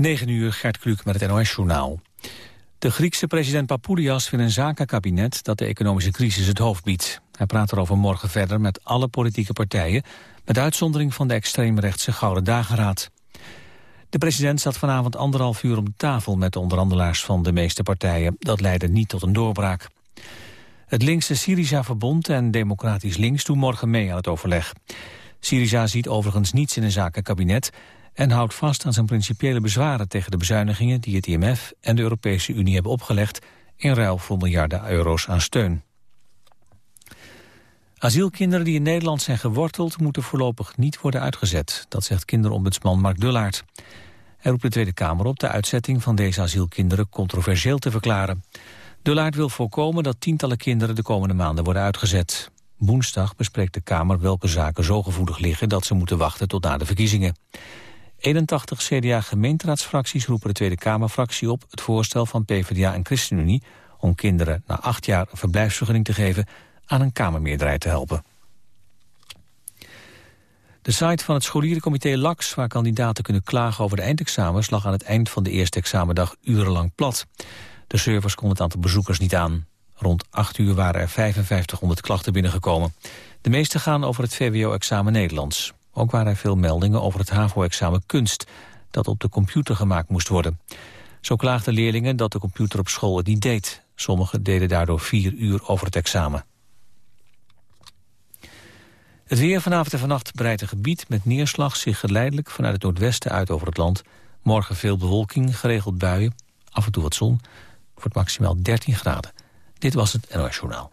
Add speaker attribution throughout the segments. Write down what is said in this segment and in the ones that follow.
Speaker 1: 9 uur, Gert Kluk met het NOS-journaal. De Griekse president Papoulias wil een zakenkabinet dat de economische crisis het hoofd biedt. Hij praat erover morgen verder met alle politieke partijen... met uitzondering van de extreemrechtse Gouden Dageraad. De president zat vanavond anderhalf uur om de tafel... met de onderhandelaars van de meeste partijen. Dat leidde niet tot een doorbraak. Het linkse Syriza-verbond en Democratisch Links doen morgen mee aan het overleg. Syriza ziet overigens niets in een zakenkabinet en houdt vast aan zijn principiële bezwaren tegen de bezuinigingen die het IMF en de Europese Unie hebben opgelegd in ruil voor miljarden euro's aan steun. Asielkinderen die in Nederland zijn geworteld moeten voorlopig niet worden uitgezet. Dat zegt kinderombudsman Mark Dullaert. Hij roept de Tweede Kamer op de uitzetting van deze asielkinderen controversieel te verklaren. Dullaert wil voorkomen dat tientallen kinderen de komende maanden worden uitgezet. Woensdag bespreekt de Kamer welke zaken zo gevoelig liggen dat ze moeten wachten tot na de verkiezingen. 81 CDA-gemeenteraadsfracties roepen de Tweede Kamerfractie op... het voorstel van PvdA en ChristenUnie om kinderen na acht jaar een verblijfsvergunning te geven... aan een Kamermeerderheid te helpen. De site van het scholierencomité LAX, waar kandidaten kunnen klagen over de eindexamens... lag aan het eind van de eerste examendag urenlang plat. De servers konden het aantal bezoekers niet aan. Rond 8 uur waren er 5500 klachten binnengekomen. De meeste gaan over het VWO-examen Nederlands. Ook waren er veel meldingen over het HAVO-examen kunst... dat op de computer gemaakt moest worden. Zo klaagden leerlingen dat de computer op school het niet deed. Sommigen deden daardoor vier uur over het examen. Het weer vanavond en vannacht breidt een gebied met neerslag zich geleidelijk vanuit het noordwesten uit over het land. Morgen veel bewolking, geregeld buien, af en toe wat zon. Het maximaal 13 graden. Dit was het NOS Journaal.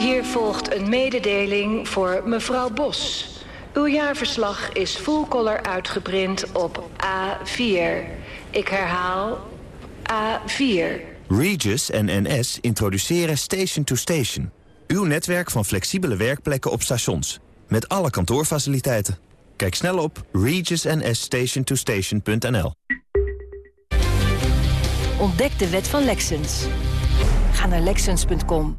Speaker 2: Hier volgt een mededeling voor mevrouw Bos. Uw jaarverslag is full color uitgeprint op A4. Ik herhaal A4.
Speaker 3: Regis en NS introduceren Station to Station. Uw netwerk van flexibele werkplekken op stations. Met alle kantoorfaciliteiten. Kijk snel op regisnsstationtostation.nl
Speaker 2: Ontdek de wet van Lexens. Ga naar Lexens.com.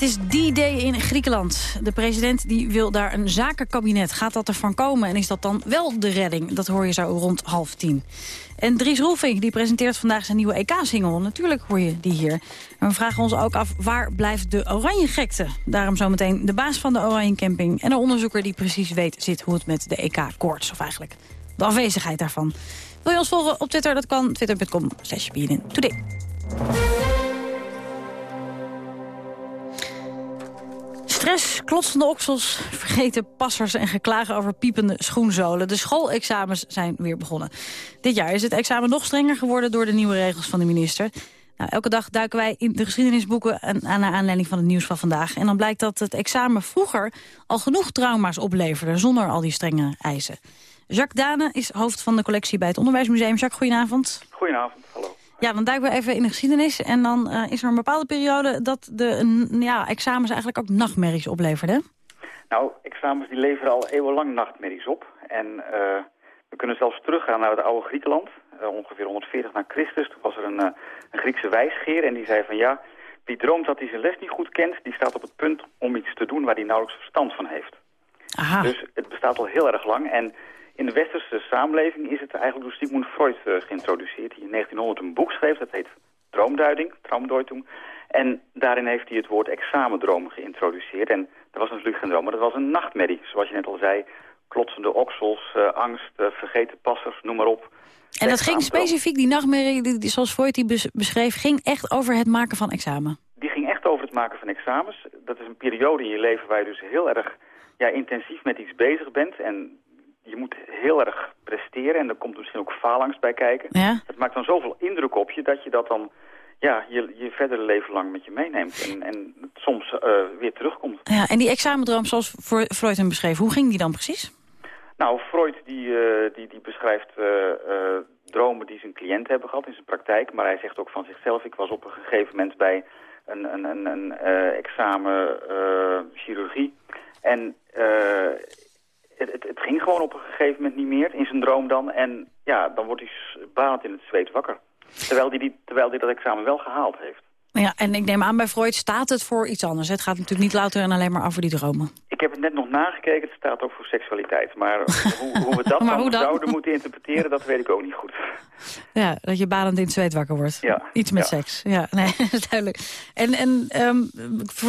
Speaker 4: Het is die day in Griekenland. De president die wil daar een zakenkabinet. Gaat dat ervan komen en is dat dan wel de redding? Dat hoor je zo rond half tien. En Dries Roelvink die presenteert vandaag zijn nieuwe EK-single. Natuurlijk hoor je die hier. En we vragen ons ook af, waar blijft de oranje gekte? Daarom zometeen de baas van de Oranje Camping... en een onderzoeker die precies weet zit hoe het met de EK-koorts... of eigenlijk de afwezigheid daarvan. Wil je ons volgen op Twitter? Dat kan twitter.com slash today. Stress, klotsende oksels, vergeten passers en geklagen over piepende schoenzolen. De schoolexamens zijn weer begonnen. Dit jaar is het examen nog strenger geworden door de nieuwe regels van de minister. Nou, elke dag duiken wij in de geschiedenisboeken aan, naar aanleiding van het nieuws van vandaag. En dan blijkt dat het examen vroeger al genoeg trauma's opleverde zonder al die strenge eisen. Jacques Dane is hoofd van de collectie bij het Onderwijsmuseum. Jacques, goedenavond.
Speaker 5: Goedenavond, hallo.
Speaker 4: Ja, dan duiken we even in de geschiedenis. En dan uh, is er een bepaalde periode dat de ja, examens eigenlijk ook nachtmerries opleverden.
Speaker 5: Nou, examens die leveren al eeuwenlang nachtmerries op. En uh, we kunnen zelfs teruggaan naar het oude Griekenland. Uh, ongeveer 140 na Christus. Toen was er een, een Griekse wijsgeer en die zei van ja... wie droomt dat hij zijn les niet goed kent... die staat op het punt om iets te doen waar hij nauwelijks verstand van heeft.
Speaker 4: Aha.
Speaker 5: Dus het bestaat al heel erg lang. En in de westerse samenleving is het eigenlijk door Sigmund Freud uh, geïntroduceerd. Die in 1900 een boek schreef, dat heet Droomduiding, Traumdeutung. En daarin heeft hij het woord examendroom geïntroduceerd. En dat was natuurlijk geen droom, maar dat was een nachtmerrie. Zoals je net al zei, klotsende oksels, uh, angst, uh, vergeten passers, noem maar op.
Speaker 4: En dat ging specifiek, die nachtmerrie, die, zoals Freud die beschreef, ging echt over het maken van examen?
Speaker 5: Die ging echt over het het maken van examens. Dat is een periode in je leven waar je dus heel erg ja, intensief met iets bezig bent. En je moet heel erg presteren en er komt misschien ook faalangst bij kijken.
Speaker 4: Ja?
Speaker 5: Het maakt dan zoveel indruk op je dat je dat dan ja, je, je verdere leven lang met je meeneemt. En, en soms uh, weer terugkomt.
Speaker 4: Ja, en die examendroom zoals Freud hem beschreef, hoe ging die dan precies?
Speaker 5: Nou, Freud die, uh, die, die beschrijft uh, dromen die zijn cliënt hebben gehad in zijn praktijk. Maar hij zegt ook van zichzelf, ik was op een gegeven moment bij een, een, een, een examen chirurgie. En het, het, ging gewoon op een gegeven moment niet meer, in zijn droom dan. En ja, dan wordt hij balend in het zweet wakker. Terwijl hij die, terwijl die dat examen wel gehaald heeft.
Speaker 4: Ja, en ik neem aan bij Freud staat het voor iets anders. Het gaat natuurlijk niet louter en alleen maar over die dromen.
Speaker 5: Ik heb het net nog nagekeken, het staat ook voor seksualiteit. Maar hoe, hoe we dat dan, zouden moeten interpreteren, dat weet ik ook niet goed.
Speaker 4: Ja, dat je balend in het zweet wakker wordt.
Speaker 5: Ja.
Speaker 4: Iets met seks. Ja, nee, duidelijk. En, en um,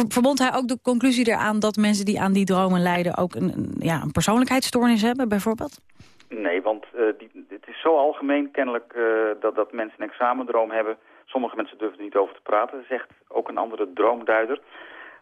Speaker 4: verbond hij ook de conclusie eraan dat mensen die aan die dromen lijden... ook een, ja, een persoonlijkheidsstoornis hebben, bijvoorbeeld?
Speaker 5: Nee, want uh, die, het is zo algemeen kennelijk uh, dat, dat mensen een examendroom hebben Sommige mensen durven er niet over te praten, zegt ook een andere droomduider.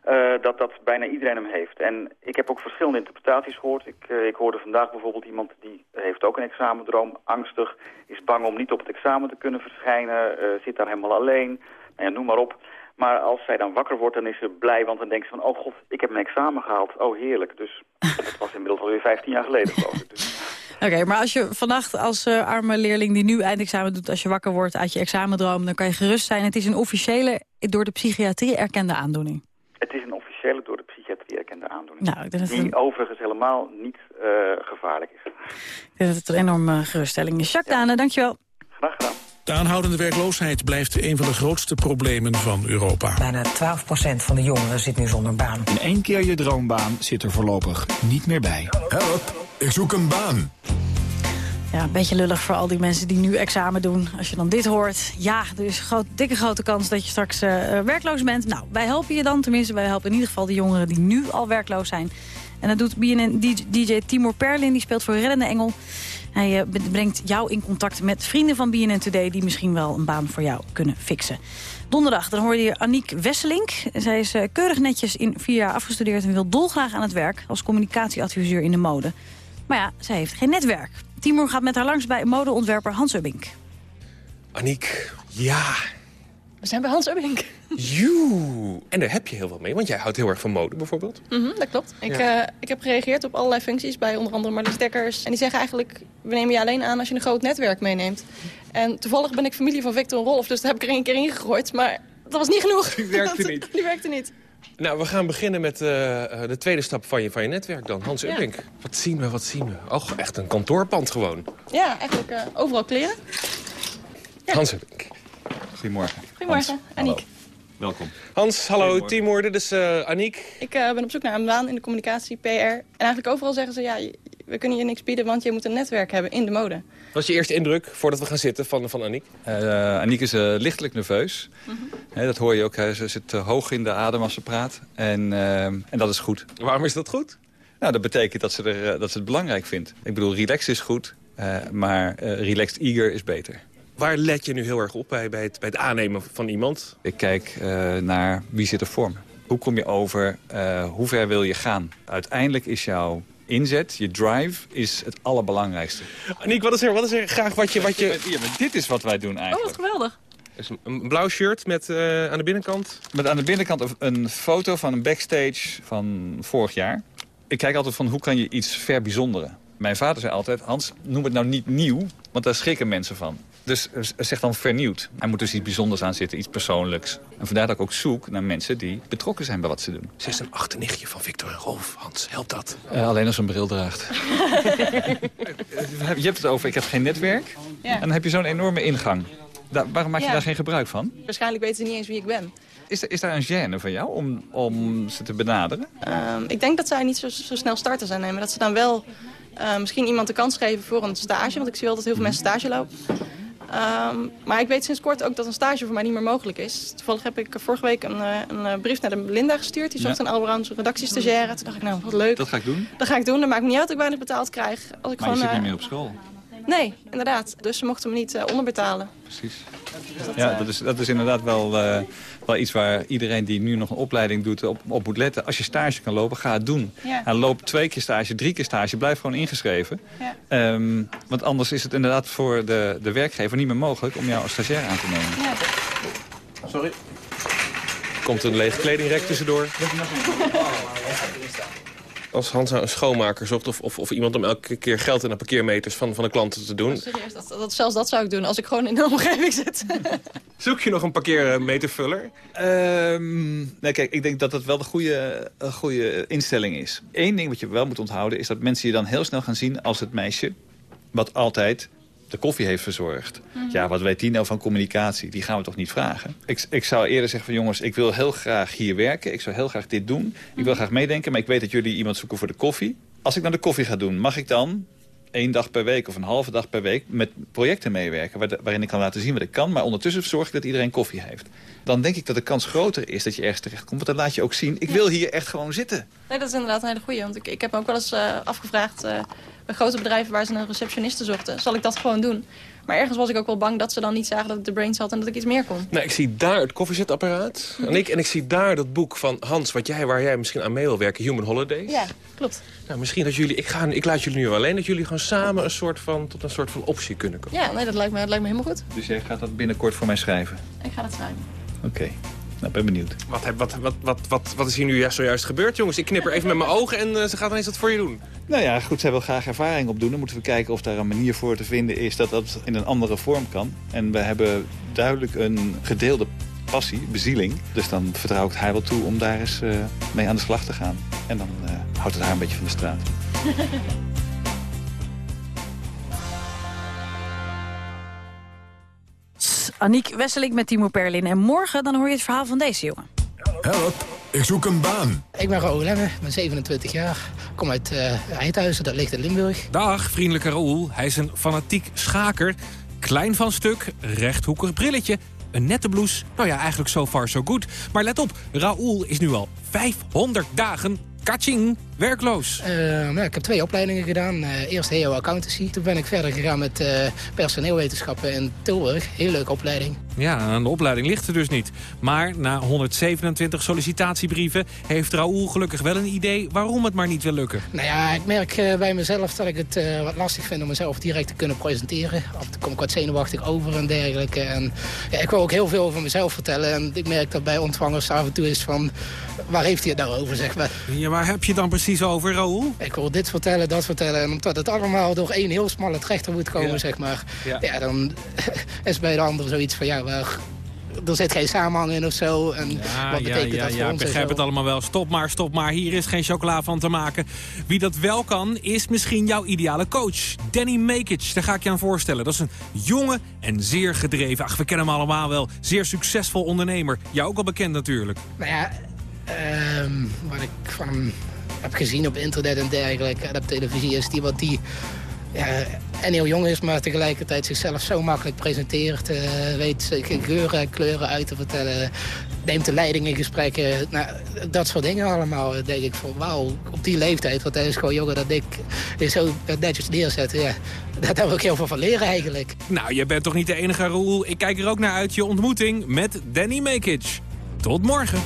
Speaker 5: Uh, dat dat bijna iedereen hem heeft. En ik heb ook verschillende interpretaties gehoord. Ik, uh, ik hoorde vandaag bijvoorbeeld iemand die heeft ook een examendroom, angstig, is bang om niet op het examen te kunnen verschijnen, uh, zit daar helemaal alleen, nou ja, noem maar op. Maar als zij dan wakker wordt, dan is ze blij, want dan denkt ze van, oh god, ik heb mijn examen gehaald. Oh, heerlijk. Dus dat was inmiddels alweer 15 jaar geleden, geloof ik. Dus.
Speaker 4: Oké, maar als je vannacht als uh, arme leerling die nu eindexamen doet... als je wakker wordt uit je examendroom, dan kan je gerust zijn. Het is een officiële, door de psychiatrie erkende aandoening.
Speaker 5: Het is een officiële, door de psychiatrie erkende aandoening.
Speaker 4: Nou, ik denk
Speaker 5: dat die
Speaker 4: een...
Speaker 5: overigens helemaal niet uh, gevaarlijk is.
Speaker 4: Ik denk dat het een enorme geruststelling is. Jacques ja. Dane, dankjewel.
Speaker 5: Graag gedaan.
Speaker 6: De aanhoudende werkloosheid blijft een van de grootste problemen van Europa.
Speaker 7: Bijna 12% van de jongeren zit nu zonder baan.
Speaker 8: In één keer je droombaan zit er voorlopig niet meer bij.
Speaker 9: Help, ik zoek een baan.
Speaker 4: Ja, een beetje lullig voor al die mensen die nu examen doen. Als je dan dit hoort, ja, er is groot, dikke grote kans dat je straks uh, werkloos bent. Nou, wij helpen je dan. Tenminste, wij helpen in ieder geval de jongeren die nu al werkloos zijn. En dat doet BNN DJ Timur Perlin, die speelt voor Reddende Engel. Hij uh, brengt jou in contact met vrienden van BNN Today... die misschien wel een baan voor jou kunnen fixen. Donderdag dan hoorde je Aniek Wesselink. Zij is keurig netjes in vier jaar afgestudeerd... en wil dolgraag aan het werk als communicatieadviseur in de mode. Maar ja, zij heeft geen netwerk. Timur gaat met haar langs bij modeontwerper Hans Ubbink.
Speaker 10: Aniek, ja.
Speaker 11: We zijn bij Hans Ubbink.
Speaker 10: Joe. En daar heb je heel veel mee, want jij houdt heel erg van mode bijvoorbeeld.
Speaker 11: Mm -hmm, dat klopt. Ik, ja. uh, ik heb gereageerd op allerlei functies bij onder andere Marlies Dekkers. En die zeggen eigenlijk, we nemen je alleen aan als je een groot netwerk meeneemt. En toevallig ben ik familie van Victor en Rolf, dus daar heb ik er één keer ingegooid. Maar dat was niet genoeg.
Speaker 10: Die werkte niet.
Speaker 11: Die werkte niet.
Speaker 10: Nou, we gaan beginnen met uh, de tweede stap van je, van je netwerk dan. Hans ja. Ubbink. Wat zien we, wat zien we? Oh, echt een kantoorpand gewoon.
Speaker 11: Ja, eigenlijk uh, overal kleren.
Speaker 10: Ja. Hans Ubbink.
Speaker 12: Goedemorgen.
Speaker 11: Goedemorgen,
Speaker 12: Hans.
Speaker 11: Aniek.
Speaker 12: Hallo. Welkom.
Speaker 10: Hans, hallo, Timur, dit is uh, Aniek.
Speaker 11: Ik uh, ben op zoek naar een baan in de communicatie, PR. En eigenlijk overal zeggen ze, ja, we kunnen je niks bieden... want je moet een netwerk hebben in de mode.
Speaker 10: Wat is je eerste indruk, voordat we gaan zitten, van, van Aniek?
Speaker 12: Uh, Aniek is lichtelijk nerveus. Mm -hmm. He, dat hoor je ook. Ze zit hoog in de adem als ze praat. En, en dat is goed.
Speaker 10: Waarom is dat goed?
Speaker 12: Nou, dat betekent dat ze, er, dat ze het belangrijk vindt. Ik bedoel, relaxed is goed, maar relaxed eager is beter.
Speaker 10: Waar let je nu heel erg op bij, bij, het, bij het aannemen van iemand?
Speaker 12: Ik kijk uh, naar wie zit er voor me. Hoe kom je over? Uh, hoe ver wil je gaan? Uiteindelijk is jouw inzet, je drive, is het allerbelangrijkste.
Speaker 10: Aniek, wat is er, wat is er graag wat je... Wat je...
Speaker 12: Ja, maar dit is wat wij doen eigenlijk.
Speaker 11: Oh, wat geweldig.
Speaker 10: Dus een blauw shirt met uh, aan de binnenkant?
Speaker 12: Met aan de binnenkant een foto van een backstage van vorig jaar. Ik kijk altijd van hoe kan je iets verbijzonderen. Mijn vader zei altijd, Hans, noem het nou niet nieuw, want daar schrikken mensen van. Dus zeg dan vernieuwd. Er moet dus iets bijzonders aan zitten, iets persoonlijks. En vandaar dat ik ook zoek naar mensen die betrokken zijn bij wat ze doen.
Speaker 10: Ze is een achternichtje van Victor en Rolf. Hans, helpt dat?
Speaker 12: Uh, alleen als ze een bril draagt. je hebt het over, ik heb geen netwerk.
Speaker 11: Ja.
Speaker 12: En dan heb je zo'n enorme ingang. Da waarom maak je
Speaker 11: Ja.
Speaker 12: daar geen gebruik van?
Speaker 11: Waarschijnlijk weten ze niet eens wie ik ben.
Speaker 12: Is, er- is daar een gêne van jou om, om ze te benaderen?
Speaker 11: Ehm, ik denk dat zij niet zo, zo snel starten zijn nemen. Dat ze dan wel eh, misschien iemand de kans geven voor een stage. Want ik zie wel dat heel veel mensen stage lopen. Ehm, maar ik weet sinds kort ook dat een stage voor mij niet meer mogelijk is. Toevallig heb ik vorige week een, eh, een eh, brief naar de Linda gestuurd. Die zocht
Speaker 12: Ja.
Speaker 11: een allround redactiestagiaire. Toen dacht ik, nou, wat leuk.
Speaker 12: Dat ga ik doen.
Speaker 11: Dat ga ik doen. Dat maakt me niet uit dat ik weinig betaald krijg. Als ik
Speaker 12: Maar je
Speaker 11: gewoon,
Speaker 12: zit
Speaker 11: eh,
Speaker 12: niet meer op school.
Speaker 11: Nee, inderdaad. Dus ze mochten me niet uh, onderbetalen.
Speaker 12: Precies. Ja, dat is, dat is inderdaad wel, uh, wel iets waar iedereen die nu nog een opleiding doet op, op moet letten. Als je stage kan lopen, ga het doen. Ja. En loop twee keer stage, drie keer stage, blijf gewoon ingeschreven. Ja. Um, want anders is het inderdaad voor de, de werkgever niet meer mogelijk om jou als stagiair aan te nemen. Ja.
Speaker 10: Sorry. Komt een lege kledingrek tussendoor. Als Hans nou een schoonmaker zocht of, of, of, iemand om elke keer geld in de parkeermeters van, van de klanten te doen.
Speaker 11: serieus, dat, dat, zelfs dat zou ik doen als ik gewoon in de omgeving zit.
Speaker 10: Zoek je nog een parkeermetervuller?
Speaker 12: Um, nee, kijk, ik denk dat dat wel de goede, goede instelling is. Eén ding wat je wel moet onthouden is dat mensen je dan heel snel gaan zien als het meisje... wat altijd de koffie heeft verzorgd. Mhm. Ja, wat weet die nou van communicatie? Die gaan we toch niet vragen? Ik, ik zou eerder zeggen van jongens, ik wil heel graag hier werken. Ik zou heel graag dit doen. Ik wil mhm. graag meedenken, maar ik weet dat jullie iemand zoeken voor de koffie. Als ik naar de koffie ga doen, mag ik dan één dag per week of een halve dag per week met projecten meewerken... waarin ik kan laten zien wat ik kan, maar ondertussen zorg ik dat iedereen koffie heeft. Dan denk ik dat de kans groter is dat je ergens terecht komt. Want dan laat je ook zien, ik wil hier echt gewoon zitten.
Speaker 11: Nee, dat is inderdaad een hele goeie. Want ik, ik heb me ook wel eens uh, afgevraagd... Uh, grote bedrijven waar ze een receptioniste zochten. Zal ik dat gewoon doen? Maar ergens was ik ook wel bang dat ze dan niet zagen dat ik de brains had en dat ik iets meer kon.
Speaker 10: Nou, ik zie daar het koffiezetapparaat. En, ik, en ik zie daar dat boek van Hans, wat jij, waar jij misschien aan mee wil werken, Human Holidays.
Speaker 11: Ja, klopt.
Speaker 10: Nou, misschien dat jullie, ik, ga, ik laat jullie nu alleen, dat jullie gewoon samen een soort van, tot een soort van optie kunnen komen.
Speaker 11: Ja, nee, dat lijkt me, dat lijkt me helemaal goed.
Speaker 12: Dus jij gaat dat binnenkort voor mij schrijven?
Speaker 11: Ik ga dat schrijven.
Speaker 12: Oké. Nou, ben benieuwd.
Speaker 10: Wat, wat, wat, wat, wat, wat is hier nu zojuist gebeurd, jongens? Ik knip er even met mijn ogen en uh, ze gaat ineens wat voor je doen.
Speaker 12: Nou ja, goed, zij wil graag ervaring opdoen. Dan moeten we kijken of daar een manier voor te vinden is dat dat in een andere vorm kan. En we hebben duidelijk een gedeelde passie, bezieling. Dus dan vertrouw ik haar wel toe om daar eens uh, mee aan de slag te gaan. En dan uh, houdt het haar een beetje van de straat.
Speaker 4: Aniek Wesseling met Timo Perlin. En morgen dan hoor je het verhaal van deze jongen.
Speaker 9: Help, ik zoek een baan.
Speaker 13: Ik ben Raoul Lemme, ben 27 jaar. Kom uit uh, Eindhuizen, dat ligt in Limburg.
Speaker 14: Dag, vriendelijke Raoul. Hij is een fanatiek schaker. Klein van stuk, rechthoekig brilletje, een nette blouse. Nou ja, eigenlijk so far so good. Maar let op, Raoul is nu al 500 dagen Kaching, werkloos.
Speaker 13: Uh, nou, ik heb twee opleidingen gedaan. Uh, eerst HEO Accountancy. Toen ben ik verder gegaan met uh, personeelwetenschappen in Tilburg. Heel leuke opleiding.
Speaker 14: Ja, aan de opleiding ligt er dus niet. Maar na 127 sollicitatiebrieven heeft Raoul gelukkig wel een idee waarom het maar niet wil lukken.
Speaker 13: Nou ja, ik merk bij mezelf dat ik het wat lastig vind om mezelf direct te kunnen presenteren. Af en toe kom ik wat zenuwachtig over en dergelijke. En, ja, ik wil ook heel veel over mezelf vertellen. En ik merk dat bij ontvangers af en toe is van... waar heeft hij het nou over, zeg maar.
Speaker 14: Ja, waar heb je dan precies over, Raoul?
Speaker 13: Ik wil dit vertellen, dat vertellen. En omdat het allemaal door één heel smalle trechter moet komen, zeg maar. Ja. dan is bij de andere zoiets van, ja, waar, er zit geen samenhang in of zo. En ja, wat betekent ja, dat voor
Speaker 14: ja,
Speaker 13: ons?
Speaker 14: Ik begrijp het allemaal wel. Stop maar, stop maar. Hier is geen chocola van te maken. Wie dat wel kan, is misschien jouw ideale coach. Danny Makic, daar ga ik je aan voorstellen. Dat is een jonge en zeer gedreven, ach, we kennen hem allemaal wel, zeer succesvol ondernemer. Jou ook al bekend natuurlijk.
Speaker 13: Nou ja, Ehm, wat ik van heb gezien op internet en dergelijke en op televisie is die wat die ja, en heel jong is, maar tegelijkertijd zichzelf zo makkelijk presenteert. Uh, weet geuren en kleuren uit te vertellen. Neemt de leiding in gesprekken. Nou, dat soort dingen allemaal. denk ik van wauw, op die leeftijd. Want hij is gewoon jonger dan ik. Is zo netjes neerzetten. Ja, daar hebben we ook heel veel van leren eigenlijk.
Speaker 14: Nou, je bent toch niet de enige Roel. Ik kijk er ook naar uit je ontmoeting met Danny Makic. Tot morgen.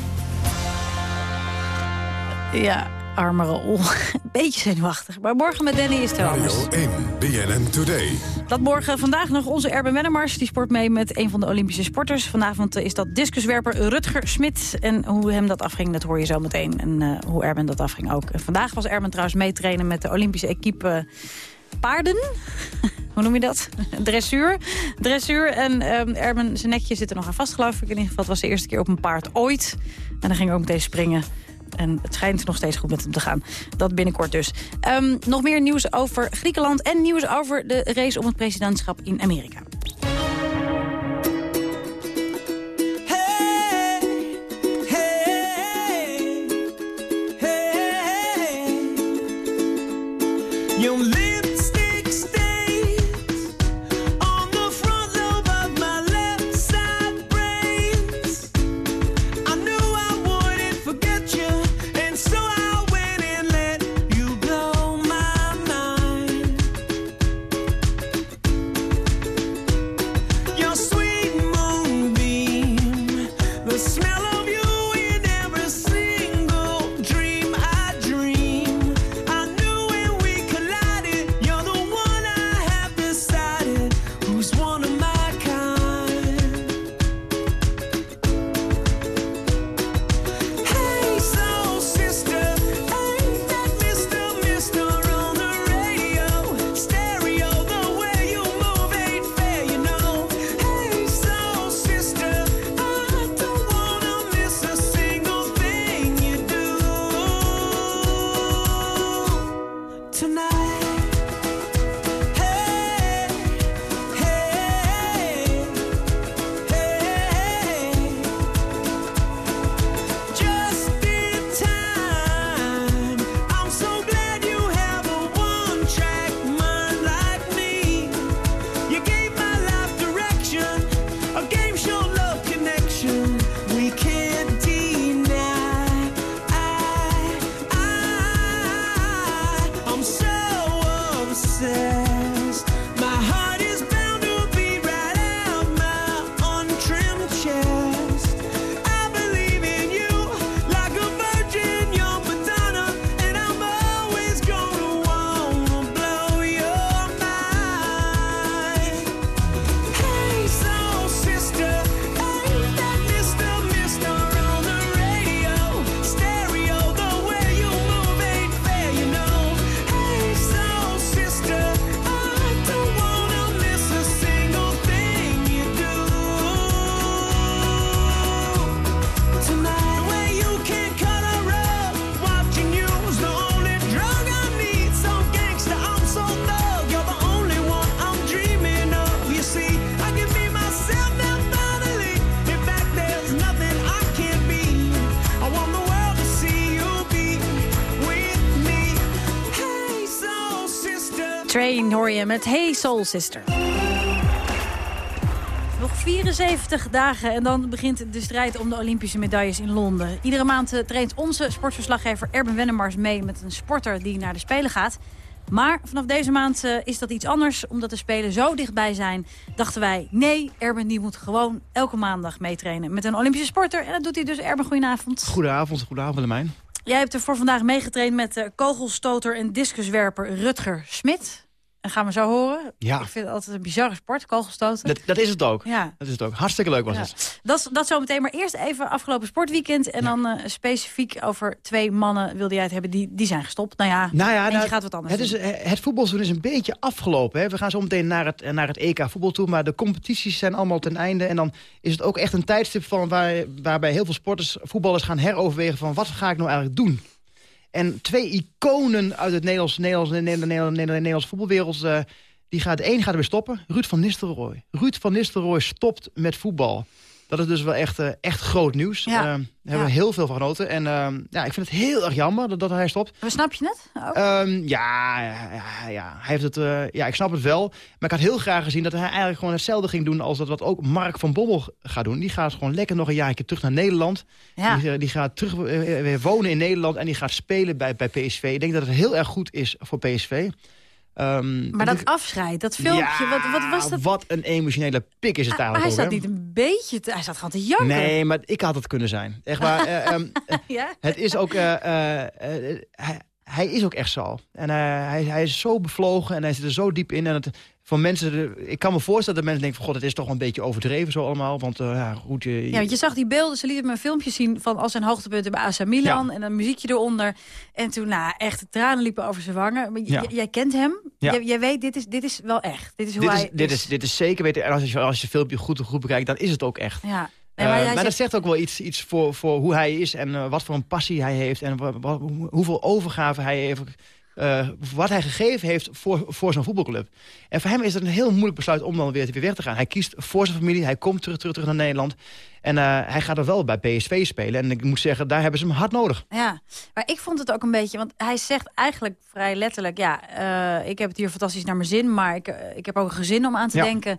Speaker 4: Ja, arme Raoul. Beetje zenuwachtig. Maar morgen met Danny is het anders.
Speaker 9: Radio 1, BNN Today.
Speaker 4: Dat morgen vandaag nog onze Erben Wennemars. Die sport mee met een van de Olympische sporters. Vanavond is dat discuswerper Rutger Smit. En hoe hem dat afging, dat hoor je zo meteen. En uh, hoe Erben dat afging ook. vandaag was Erben trouwens meetrainen met de Olympische equipe paarden. Hoe noem je dat? Dressuur. Dressuur. En um, Erben, zijn nekje zit er nog aan vast, geloof ik. In ieder geval, het was de eerste keer op een paard ooit. En dan ging ook meteen springen. En het schijnt nog steeds goed met hem te gaan. Dat binnenkort dus. Nog meer nieuws over Griekenland en nieuws over de race om het presidentschap in Amerika. You hoor je met Hey Soul Sister. Nog 74 dagen en dan begint de strijd om de Olympische medailles in Londen. Iedere maand eh, traint onze sportverslaggever Erben Wennemars mee met een sporter die naar de Spelen gaat. Maar vanaf deze maand eh, is dat iets anders. Omdat de Spelen zo dichtbij zijn, dachten wij... nee, Erben die moet gewoon elke maandag meetrainen met een Olympische sporter. En dat doet hij dus. Erben, goedenavond.
Speaker 15: Goedenavond, goedenavond Willemijn.
Speaker 4: Jij hebt er voor vandaag meegetraind met uh, kogelstoter en discuswerper Rutger Smit. En gaan we zo horen.
Speaker 15: Ja.
Speaker 4: Ik vind het altijd een bizarre sport, kogelstoten.
Speaker 15: Dat, dat is het ook.
Speaker 4: Ja.
Speaker 15: Dat is het ook. Hartstikke leuk was
Speaker 4: Ja.
Speaker 15: het.
Speaker 4: Dat, dat zometeen, maar eerst even afgelopen sportweekend. En dan eh, specifiek over twee mannen wilde jij het hebben, die, die zijn gestopt. Nou ja,
Speaker 15: Nou ja, nou,
Speaker 4: gaat wat anders
Speaker 15: het, is,
Speaker 4: doen.
Speaker 15: eh, het voetbalseizoen is een beetje afgelopen. Hè. We gaan zo meteen naar het, naar het EK voetbal toe. Maar de competities zijn allemaal ten einde. En dan is het ook echt een tijdstip van waar, waarbij heel veel sporters, voetballers gaan heroverwegen van wat ga ik nou eigenlijk doen. En twee iconen uit het Nederlands, Nederlands, Nederlands, Nederlands, Nederlands voetbalwereld... eh, die gaat, een gaat er weer stoppen, Ruud van Nistelrooy. Ruud van Nistelrooy stopt met voetbal. Dat is dus wel echt, eh, echt groot nieuws.
Speaker 4: Ja.
Speaker 15: Eh, daar hebben we heel veel van genoten. En eh, ja, ik vind het heel erg jammer dat, dat hij stopt.
Speaker 4: Maar snap je het?
Speaker 15: Ehm, ja, ja, ja, hij heeft het, eh, ja, ik snap het wel. Maar ik had heel graag gezien dat hij eigenlijk gewoon hetzelfde ging doen... als dat wat ook Mark van Bommel gaat doen. Die gaat gewoon lekker nog een jaartje terug naar Nederland.
Speaker 4: Ja.
Speaker 15: Die, eh, die gaat terug weer wonen in Nederland en die gaat spelen bij, bij PSV. Ik denk dat het heel erg goed is voor PSV. Ehm,
Speaker 4: maar dat afscheid, dat filmpje,
Speaker 15: Ja,
Speaker 4: wat, wat was dat?
Speaker 15: Wat een emotionele pik is het
Speaker 4: Ah,
Speaker 15: eigenlijk
Speaker 4: hij
Speaker 15: ook,
Speaker 4: zat
Speaker 15: hè?
Speaker 4: niet een beetje, te, hij zat gewoon te janken.
Speaker 15: Nee, maar ik had het kunnen zijn. Echt waar. eh, ehm, eh,
Speaker 4: ja?
Speaker 15: het is ook... eh, hij, hij is ook echt zo. En hij, hij is zo bevlogen en hij zit er zo diep in. En het, voor mensen, ik kan me voorstellen dat mensen denken van... God, het is toch wel een beetje overdreven zo allemaal. Want eh, ja, goed, je,
Speaker 4: Ja, want je zag die beelden, ze lieten me een filmpje zien van als zijn hoogtepunten bij AC Milan en een muziekje eronder. En toen, nou, echt tranen liepen over zijn wangen. Maar
Speaker 15: Ja.
Speaker 4: jij kent hem,
Speaker 15: Ja.
Speaker 4: jij, jij weet, dit is, dit is wel echt. Dit is hoe
Speaker 15: dit, is,
Speaker 4: hij
Speaker 15: dit, is, dit is zeker weten. En als je, als je filmpje goed, goed bekijkt, dan is het ook echt.
Speaker 4: Ja.
Speaker 15: Eh,
Speaker 4: Nee, maar
Speaker 15: dat
Speaker 4: zegt-
Speaker 15: ook wel iets, iets voor, voor hoe hij is en eh, wat voor een passie hij heeft. En hoe- hoeveel overgave hij heeft. Eh, wat hij gegeven heeft voor, voor zijn voetbalclub. En voor hem is het een heel moeilijk besluit om dan weer, weer weg te gaan. Hij kiest voor zijn familie, hij komt terug, terug, terug naar Nederland. En eh, hij gaat er wel bij PSV spelen. En ik moet zeggen, daar hebben ze hem hard nodig.
Speaker 4: Ja, maar ik vond het ook een beetje, want hij zegt eigenlijk vrij letterlijk... ja, eh, ik heb het hier fantastisch naar mijn zin, maar ik, ik heb ook een gezin om aan te
Speaker 15: Ja.
Speaker 4: denken.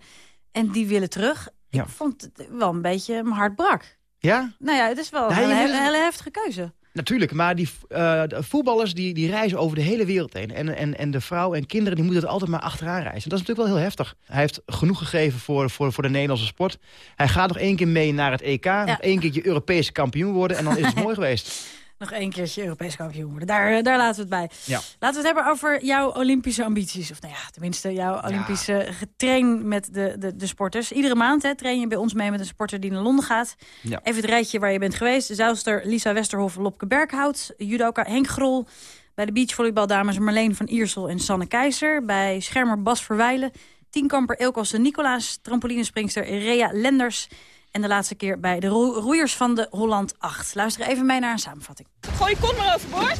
Speaker 4: En die willen terug.
Speaker 15: Ja.
Speaker 4: Ik vond het wel een beetje mijn hart brak.
Speaker 15: Ja,
Speaker 4: Nou ja, het is wel een hele, hele heftige keuze.
Speaker 15: Natuurlijk, maar die eh, voetballers die, die reizen over de hele wereld heen. En, en, en de vrouwen en kinderen die moeten er altijd maar achteraan reizen. Dat is natuurlijk wel heel heftig. Hij heeft genoeg gegeven voor, voor, voor de Nederlandse sport. Hij gaat nog één keer mee naar het EK. Nog één keertje Europese kampioen worden. En dan is het mooi geweest.
Speaker 4: Nog één keertje Europees kampioen worden. Daar, eh, daar laten we het bij.
Speaker 15: Ja.
Speaker 4: Laten we het hebben over jouw Olympische ambities. Of nou ja, tenminste jouw Olympische getrain met de, de, de sporters. Iedere maand hè, train je bij ons mee met een sporter die naar Londen gaat.
Speaker 15: Ja.
Speaker 4: Even het rijtje waar je bent geweest. Zouster Lisa Westerhof, Lopke Berghout. Judoka Henk Grol. Bij de beachvolleybaldames Marleen van Iersel en Sanne Keizer. Bij schermer Bas Verwijlen. Tienkamper Ilkosse Nicolaas. Trampolinespringster Rea Lenders. En de laatste keer bij de ro- roeiers van de Holland 8. Luister even mee naar een samenvatting.
Speaker 16: Gooi je kont maar overboord.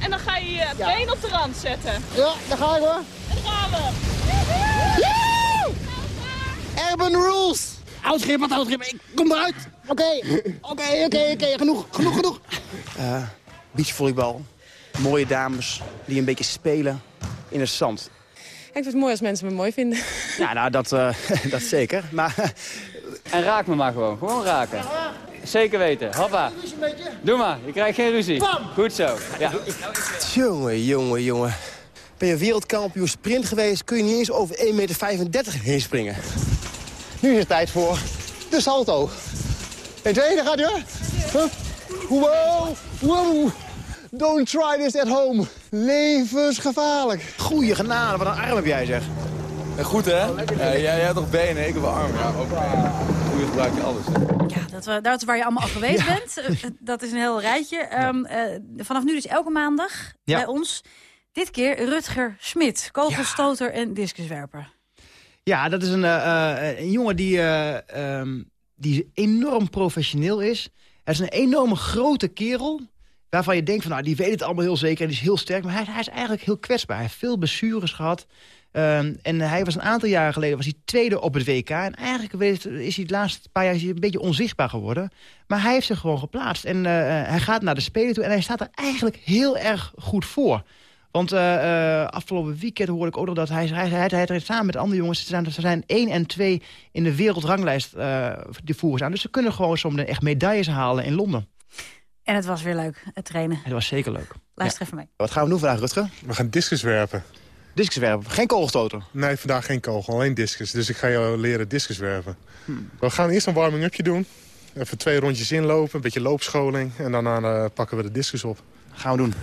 Speaker 16: en dan ga je je been op de rand zetten.
Speaker 17: Ja, daar ga ik hoor.
Speaker 16: En dan gaan we.
Speaker 17: Urban rules. Houtschip, wat houtschip. Ik kom eruit. Oké, oké, oké, oké. Genoeg, genoeg, genoeg. Uh, beachvolleybal. Mooie dames die een beetje spelen in het zand.
Speaker 18: Ik vind het mooi als mensen me mooi vinden.
Speaker 17: Ja, nou, dat, uh, dat zeker. Maar...
Speaker 19: En raak me maar gewoon. Gewoon raken. Zeker weten. Hoppa. Doe maar. Je krijgt geen ruzie. Goed zo. Ja.
Speaker 17: Jongen, jongen, jongen. Ben je wereldkampioen sprint geweest... kun je niet eens over 1,35 meter heen springen. Nu is het tijd voor de salto. 1, 2, daar gaat je. Wow, wow. Don't try this at home. Levensgevaarlijk. Goeie genade, wat een arm heb jij zeg.
Speaker 20: Goed hè? Ja, jij, jij hebt toch benen, ik heb een arm. Ja, ook gebruik je alles. Hè?
Speaker 4: Ja, dat, we, dat is waar je allemaal al geweest bent. Uh, dat is een heel rijtje. Um, uh, vanaf nu dus elke maandag
Speaker 15: Ja.
Speaker 4: bij ons. Dit keer Rutger Smit, kogelstoter en discuswerper.
Speaker 15: Ja, dat is een, eh, eh, een jongen die, eh, ehm, die enorm professioneel is. Hij is een enorme grote kerel. Waarvan je denkt, van, nou, die weet het allemaal heel zeker en die is heel sterk. Maar hij, hij is eigenlijk heel kwetsbaar. Hij heeft veel blessures gehad. Ehm, en hij was een aantal jaren geleden was hij tweede op het WK. En eigenlijk weet- is hij de laatste paar jaar is hij een beetje onzichtbaar geworden. Maar hij heeft zich gewoon geplaatst. En eh, eh, hij gaat naar de Spelen toe. En hij staat er eigenlijk heel erg goed voor. Want eh, eh, afgelopen weekend hoorde ik ook nog dat hij, hij, hij, hij, samen met andere jongens... Ze zijn, ze zijn 1 en 2 in de wereldranglijst eh die voeren aan. Dus ze kunnen gewoon soms echt medailles halen in Londen.
Speaker 4: En het was weer leuk, het trainen.
Speaker 15: Het was zeker leuk.
Speaker 4: Luister even mee.
Speaker 17: Wat gaan we doen vandaag, Rutger?
Speaker 21: We gaan discus werpen.
Speaker 17: Discus werpen, geen kogelstoten?
Speaker 21: Nee, vandaag geen kogel, alleen discus. Dus ik ga jou leren discus werpen. We gaan eerst een warming-upje doen. Even twee rondjes inlopen, een beetje loopscholing. En daarna eh, pakken we de discus op.
Speaker 17: Gaan we doen.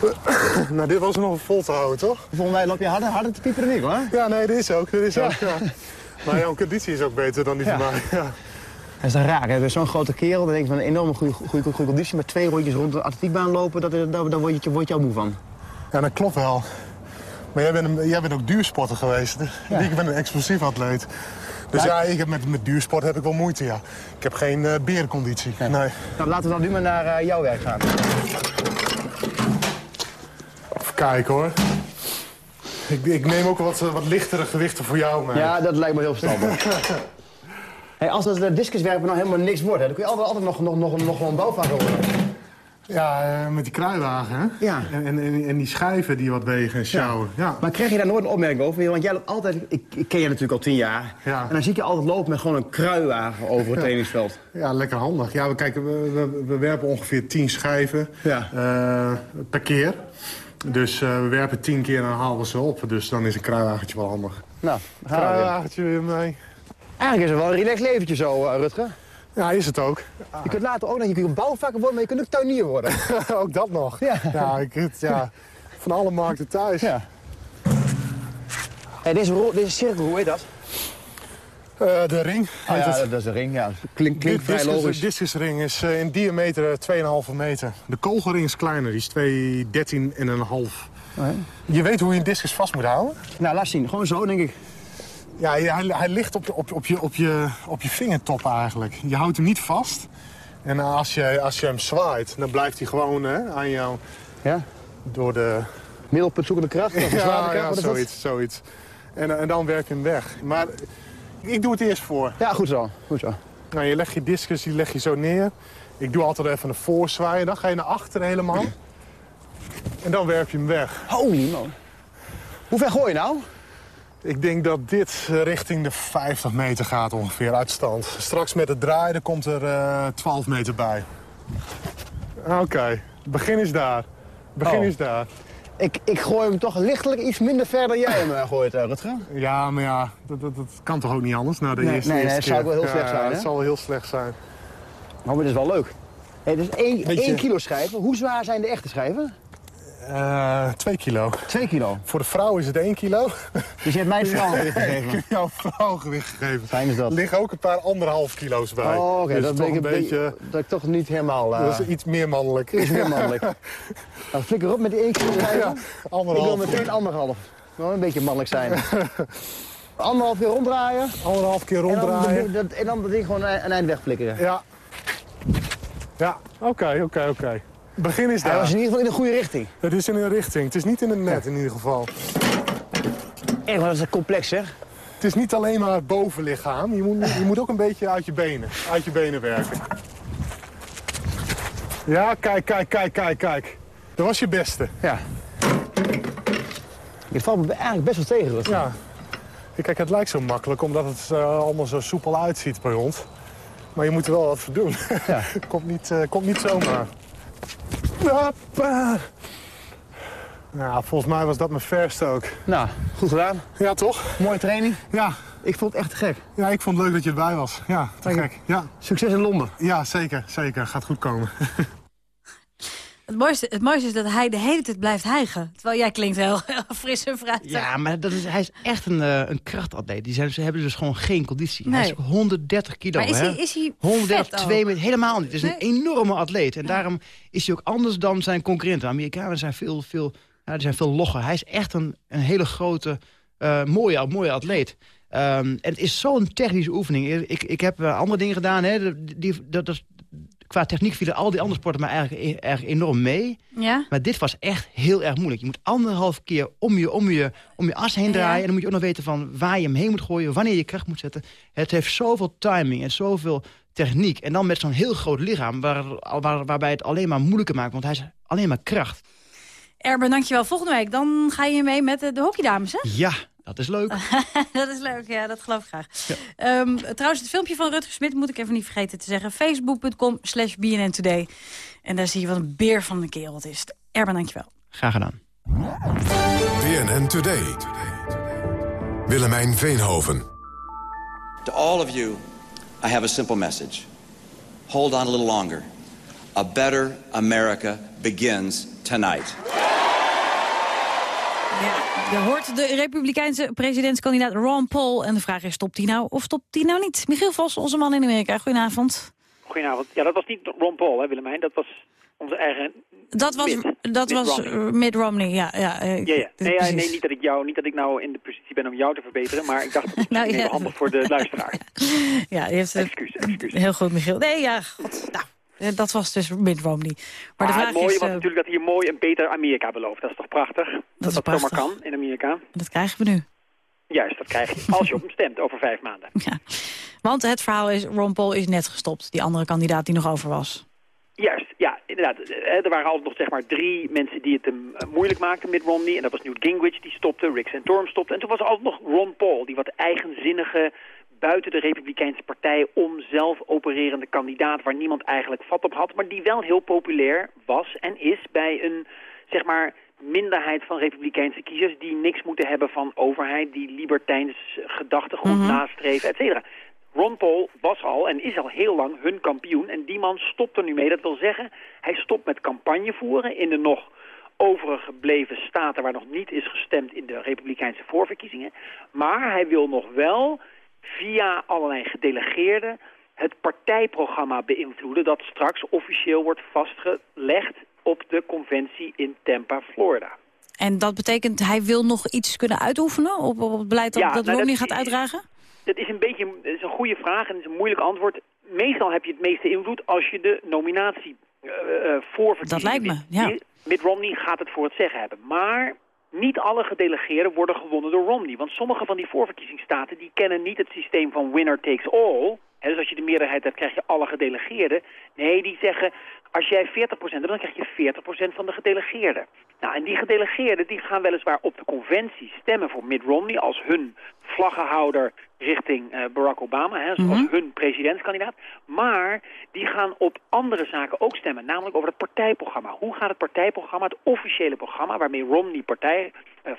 Speaker 21: nou, dit was nog vol te houden, toch?
Speaker 17: Volgens mij loop je harder, harder te piepen dan ik, hoor.
Speaker 21: Ja, nee, dit is ook. Dit is
Speaker 17: Ja.
Speaker 21: ook ja. Maar jouw conditie is ook beter dan die
Speaker 17: Ja.
Speaker 21: van mij. Ja.
Speaker 17: Dat is dan raar, hè? Zo'n grote kerel, dan denk ik van een enorme goede, goede, goede conditie. Maar twee rondjes rond de atletiekbaan lopen, dat, is- daar, word, je, word je al moe van.
Speaker 21: ja, dat klopt wel. Maar jij bent, een- jij bent ook duursporter geweest.
Speaker 17: Ja.
Speaker 21: Ik ben een explosief atleet. Dus
Speaker 17: Ja,
Speaker 21: ik heb met, met duursport heb ik wel moeite, ja. Ik heb geen eh berenconditie. Nee.
Speaker 17: Nou, laten we dan nu maar naar eh, jouw werk gaan.
Speaker 21: Even kijken hoor. Ik, ik neem ook wat, eh, wat lichtere gewichten voor jou mee.
Speaker 17: Ja, dat lijkt me heel verstandig. hey, als dat uh, discuswerpen nou helemaal niks wordt, hè, dan kun je altijd, altijd nog, nog, nog, nog gewoon worden.
Speaker 21: Ja, eh, met die kruiwagen, hè?
Speaker 17: Ja.
Speaker 21: En, en, en, die schijven die wat wegen en sjouwen. Ja.
Speaker 17: Maar krijg je daar nooit een opmerking over? Want jij loopt altijd, ik, ik ken je natuurlijk al tien jaar.
Speaker 21: Ja.
Speaker 17: En dan zie ik je altijd lopen met gewoon een kruiwagen over het trainingsveld.
Speaker 21: Ja, lekker handig. Ja, we, kijken, we, we, we werpen ongeveer 10 schijven
Speaker 17: Ja.
Speaker 21: eh, per keer. Dus eh, we werpen 10 keer en dan halen we ze op. Dus dan is een kruiwagentje wel handig.
Speaker 17: Nou.
Speaker 21: Kruiwagentje weer mee.
Speaker 17: Eigenlijk is het wel een relaxed leventje zo, eh, Rutger.
Speaker 21: Ja, is het ook.
Speaker 17: Je kunt later ook je kunt bouwvakker worden, maar je kunt ook tuinier worden.
Speaker 21: ook dat nog.
Speaker 17: Ja.
Speaker 21: Ja, ik, ja, van alle markten thuis.
Speaker 17: Ja. Hey, deze, cirkel, hoe heet dat?
Speaker 21: Eh, de ring. Heet
Speaker 17: ja, dat is een ring, ja. Klinkt, klinkt vrij
Speaker 21: discus-
Speaker 17: logisch.
Speaker 21: De discusring is eh, in diameter 2,5 meter. De kogelring is kleiner, die is 2,13,5.
Speaker 17: Oh, hè?
Speaker 21: Je weet hoe je een discus vast moet houden?
Speaker 17: Nou, laat zien. Gewoon zo, denk ik.
Speaker 21: Ja, hij, hij ligt op, de- op, op, je, op, je, op je vingertop eigenlijk. Je houdt hem niet vast. En als je, als je hem zwaait, dan blijft hij gewoon hè, aan jou
Speaker 17: Ja?
Speaker 21: door de...
Speaker 17: Middelpuntzoekende kracht, of
Speaker 21: Ja, ja
Speaker 17: wat is dat?
Speaker 21: zoiets, zoiets. En, en dan werk je hem weg. Maar ik doe het eerst voor.
Speaker 17: Ja, goed zo. Goed zo.
Speaker 21: Nou, je legt je discus die leg je zo neer. Ik doe altijd even een voorzwaaien. Dan ga je naar achteren helemaal. En dan werp je hem weg.
Speaker 17: Holy man. Hoe ver gooi je nou?
Speaker 21: Ik denk dat dit eh, richting de 50 meter gaat ongeveer uit stand. Straks met het draaien komt er eh 12 meter bij. Oké, begin is daar. Begin
Speaker 17: Oh.
Speaker 21: is daar.
Speaker 17: Ik, ik gooi hem toch lichtelijk iets minder ver dan jij hem eh, gooit, eh, Rutger.
Speaker 21: Ja, maar ja, dat, dat, dat kan toch ook niet anders na de
Speaker 17: Nee,
Speaker 21: eerste,
Speaker 17: nee, nee,
Speaker 21: eerste
Speaker 17: het zou
Speaker 21: keer.
Speaker 11: Oh,
Speaker 17: wel heel slecht
Speaker 21: Ja,
Speaker 17: zijn, hè?
Speaker 21: Het zal wel heel slecht zijn.
Speaker 17: Maar het is wel leuk. Hey, dus één,
Speaker 21: Beetje-
Speaker 17: één kilo schijven. Hoe zwaar zijn de echte schijven?
Speaker 21: Eh, twee kilo.
Speaker 17: Twee kilo.
Speaker 21: Voor de vrouw is het één kilo.
Speaker 17: Dus je hebt mij vrouwengewicht
Speaker 21: Ik
Speaker 17: gegeven.
Speaker 21: heb jou vrouwengewicht gegeven.
Speaker 17: Fijn is dat.
Speaker 21: Er liggen ook een paar anderhalf kilo's bij.
Speaker 17: Oh, oké.
Speaker 21: Dus
Speaker 17: dat ik
Speaker 21: een beetje...
Speaker 17: Dat ik toch niet helemaal... eh,
Speaker 21: Dat is iets meer mannelijk.
Speaker 17: Iets meer mannelijk. Nou, flikker op met die één kilo.
Speaker 21: Ja,
Speaker 17: ik
Speaker 21: anderhalf.
Speaker 17: wil meteen anderhalf. Wel een beetje mannelijk zijn. anderhalf keer ronddraaien.
Speaker 21: Anderhalf keer
Speaker 17: En dan,
Speaker 21: ronddraaien.
Speaker 17: dat, en dan dat ding gewoon een, een eind wegflikkeren.
Speaker 21: Ja. Ja, oké, oké, oké. Begin is daar.
Speaker 17: Hij was in ieder geval in de goede richting.
Speaker 21: Het is in een richting. Het is niet in het net in ieder geval.
Speaker 17: Echt, maar dat is complex, zeg.
Speaker 21: Het is niet alleen maar het bovenlichaam. Je moet, je moet ook een beetje uit je benen, uit je benen werken. Ja, kijk, kijk, kijk, kijk, kijk. Dat was je beste.
Speaker 17: Ja. Het valt me eigenlijk best wel tegen. Hoor.
Speaker 21: Ja. Kijk, het lijkt zo makkelijk omdat het uh, allemaal zo soepel uitziet bij ons. Maar je moet er wel wat voor doen. Ja. komt, niet, uh, komt niet zomaar. Hoppa. Nou, volgens mij was dat mijn verste ook.
Speaker 17: Nou, goed gedaan.
Speaker 21: Ja, toch?
Speaker 17: Mooie training.
Speaker 21: Ja.
Speaker 17: Ik vond het echt gek.
Speaker 21: Ja, ik vond het leuk dat je erbij was. Ja, te
Speaker 17: Dank
Speaker 21: gek. Ja.
Speaker 17: Succes in Londen.
Speaker 21: Ja, zeker. Zeker. Gaat goed komen.
Speaker 4: Het mooiste, het mooiste is dat hij de hele tijd blijft hijgen. Terwijl jij klinkt heel, heel fris en fruitig.
Speaker 15: Ja, maar dat is, hij is echt een, uh, een krachtatleet. Die zijn, ze hebben dus gewoon geen conditie.
Speaker 4: Nee.
Speaker 15: Hij is 130 kilo.
Speaker 4: Maar is
Speaker 15: hè?
Speaker 4: hij, is hij
Speaker 15: 130,
Speaker 4: vet
Speaker 15: 2
Speaker 4: ook?
Speaker 15: meter, helemaal niet. Het is
Speaker 4: Nee.
Speaker 15: een enorme atleet. En daarom is hij ook anders dan zijn concurrenten. De Amerikanen zijn veel, veel, die zijn veel logger. Hij is echt een, een hele grote, eh, mooie, mooie atleet. Ehm, en het is zo'n technische oefening. Ik, ik heb eh, andere dingen gedaan. Hè. Die, die- dat, dat, qua techniek vielen al die andere sporten maar eigenlijk, eigenlijk enorm mee.
Speaker 4: Ja?
Speaker 15: Maar dit was echt heel erg moeilijk. Je moet anderhalf keer om je, om je, om je as heen draaien.
Speaker 4: Ja.
Speaker 15: En dan moet je ook nog weten van waar je hem heen moet gooien. Wanneer je kracht moet zetten. Het heeft zoveel timing en zoveel techniek. En dan met zo'n heel groot lichaam. Waar, waar, waarbij het alleen maar moeilijker maakt. Want hij is alleen maar kracht.
Speaker 4: Erben, dankjewel. Volgende week dan ga je mee met de, de hockeydames, hè?
Speaker 15: Ja, dat is leuk.
Speaker 4: dat is leuk, ja, dat geloof ik graag. Ehm, trouwens, het filmpje van Rutger Smit moet ik even niet vergeten te zeggen. Facebook.com slash BNN Today. En daar zie je wat een beer van een kerel het is. Erben, dankjewel.
Speaker 15: Graag gedaan.
Speaker 9: BNN Today. Willemijn Veenhoven.
Speaker 22: To all of you, I have a simple message. Hold on a little longer. A better America begins tonight.
Speaker 4: Je hoort de republikeinse presidentskandidaat Ron Paul. En de vraag is, stopt hij nou of stopt hij nou niet? Michiel Vos, onze man in Amerika. Goedenavond.
Speaker 23: Goedenavond. Ja, dat was niet Ron Paul, hè, Willemijn. Dat was onze eigen...
Speaker 4: Dat was,
Speaker 23: Mitt.
Speaker 4: dat
Speaker 23: Mitt
Speaker 4: was
Speaker 23: Romney.
Speaker 4: uh, Mitt Romney, ja. ja, eh,
Speaker 23: Ja, ja. Nee, ja, nee, niet dat ik jou, niet dat ik nou in de positie ben om jou te verbeteren, maar ik dacht dat het
Speaker 4: Nou, ja.
Speaker 23: even handig voor de luisteraar.
Speaker 4: Ja, heeft, excuus, Heel goed, Michiel. Nee, ja, god. Nou, eh, dat was dus Mitt Romney. Maar,
Speaker 23: Maar,
Speaker 4: de vraag
Speaker 23: het mooie
Speaker 4: is,
Speaker 23: was
Speaker 4: eh,
Speaker 23: natuurlijk dat hier mooi een beter Amerika belooft. Dat is toch prachtig? Dat
Speaker 4: is
Speaker 23: dat, zomaar kan in Amerika.
Speaker 4: dat krijgen we nu.
Speaker 23: Juist, dat krijg je als je op hem stemt over vijf maanden.
Speaker 4: Want het verhaal is, Ron Paul is net gestopt. Die andere kandidaat die nog over was.
Speaker 23: Juist, ja, inderdaad. Eh, Er waren altijd nog zeg maar drie mensen die het hem eh, moeilijk maakten met Romney. En dat was Newt Gingrich, die stopte, Rick Santorum stopte. En toen was er altijd nog Ron Paul, die wat eigenzinnige, buiten de Republikeinse partij om zelf opererende kandidaat... waar niemand eigenlijk vat op had, maar die wel heel populair was en is bij een, zeg maar minderheid van republikeinse kiezers die niks moeten hebben van overheid, die libertijns gedachtegoed
Speaker 4: Mhm.
Speaker 23: nastreven, et cetera. Ron Paul was al en is al heel lang hun kampioen. En die man stopt er nu mee. Dat wil zeggen, hij stopt met campagne voeren in de nog overgebleven staten waar nog niet is gestemd in de republikeinse voorverkiezingen. Maar hij wil nog wel via allerlei gedelegeerden het partijprogramma beïnvloeden dat straks officieel wordt vastgelegd op de conventie in Tampa, Florida.
Speaker 4: En dat betekent, hij wil nog iets kunnen uitoefenen op, op het beleid dat,
Speaker 23: Ja,
Speaker 4: dat
Speaker 23: nou,
Speaker 4: Romney
Speaker 23: dat
Speaker 4: gaat uitdragen?
Speaker 23: Dat is een beetje is een goede vraag en is een moeilijk antwoord. Meestal heb je het meeste invloed als je de nominatie voorverkiezingen
Speaker 4: Dat lijkt me, ja.
Speaker 23: Mitt Romney gaat het voor het zeggen hebben. Maar niet alle gedelegeerden worden gewonnen door Romney. Want sommige van die voorverkiezingsstaten die kennen niet het systeem van winner takes all. Dus als je de meerderheid hebt, krijg je alle gedelegeerden. Nee, die zeggen, als jij 40% hebt, dan krijg je 40% van de gedelegeerden. Nou, en die gedelegeerden die gaan weliswaar op de conventie stemmen voor Mitt Romney als hun vlaggenhouder richting eh, Barack Obama, hè, als
Speaker 4: Mhm.
Speaker 23: hun presidentskandidaat. Maar die gaan op andere zaken ook stemmen, namelijk over het partijprogramma. Hoe gaat het partijprogramma, het officiële programma waarmee Romney partij,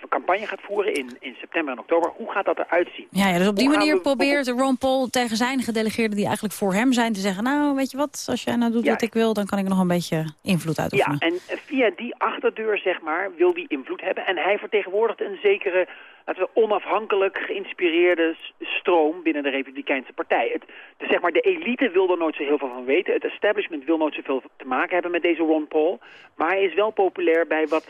Speaker 23: campagne gaat voeren in, in september en oktober, hoe gaat dat eruit zien?
Speaker 4: Ja, ja, dus op die
Speaker 23: Hoe
Speaker 4: manier probeert Ron Paul tegen zijn gedelegeerden... die eigenlijk voor hem zijn te zeggen... nou, weet je wat, als jij nou doet wat ik wil... dan kan ik nog een beetje invloed uitoefenen.
Speaker 23: Ja, en eh, via die achterdeur, zeg maar, wil die invloed hebben. En hij vertegenwoordigt een zekere, laten we onafhankelijk geïnspireerde stroom binnen de Republikeinse Partij. Het, dus zeg maar, de elite wil er nooit zo heel veel van weten. Het establishment wil nooit zoveel te maken hebben met deze Ron Paul. Maar hij is wel populair bij wat,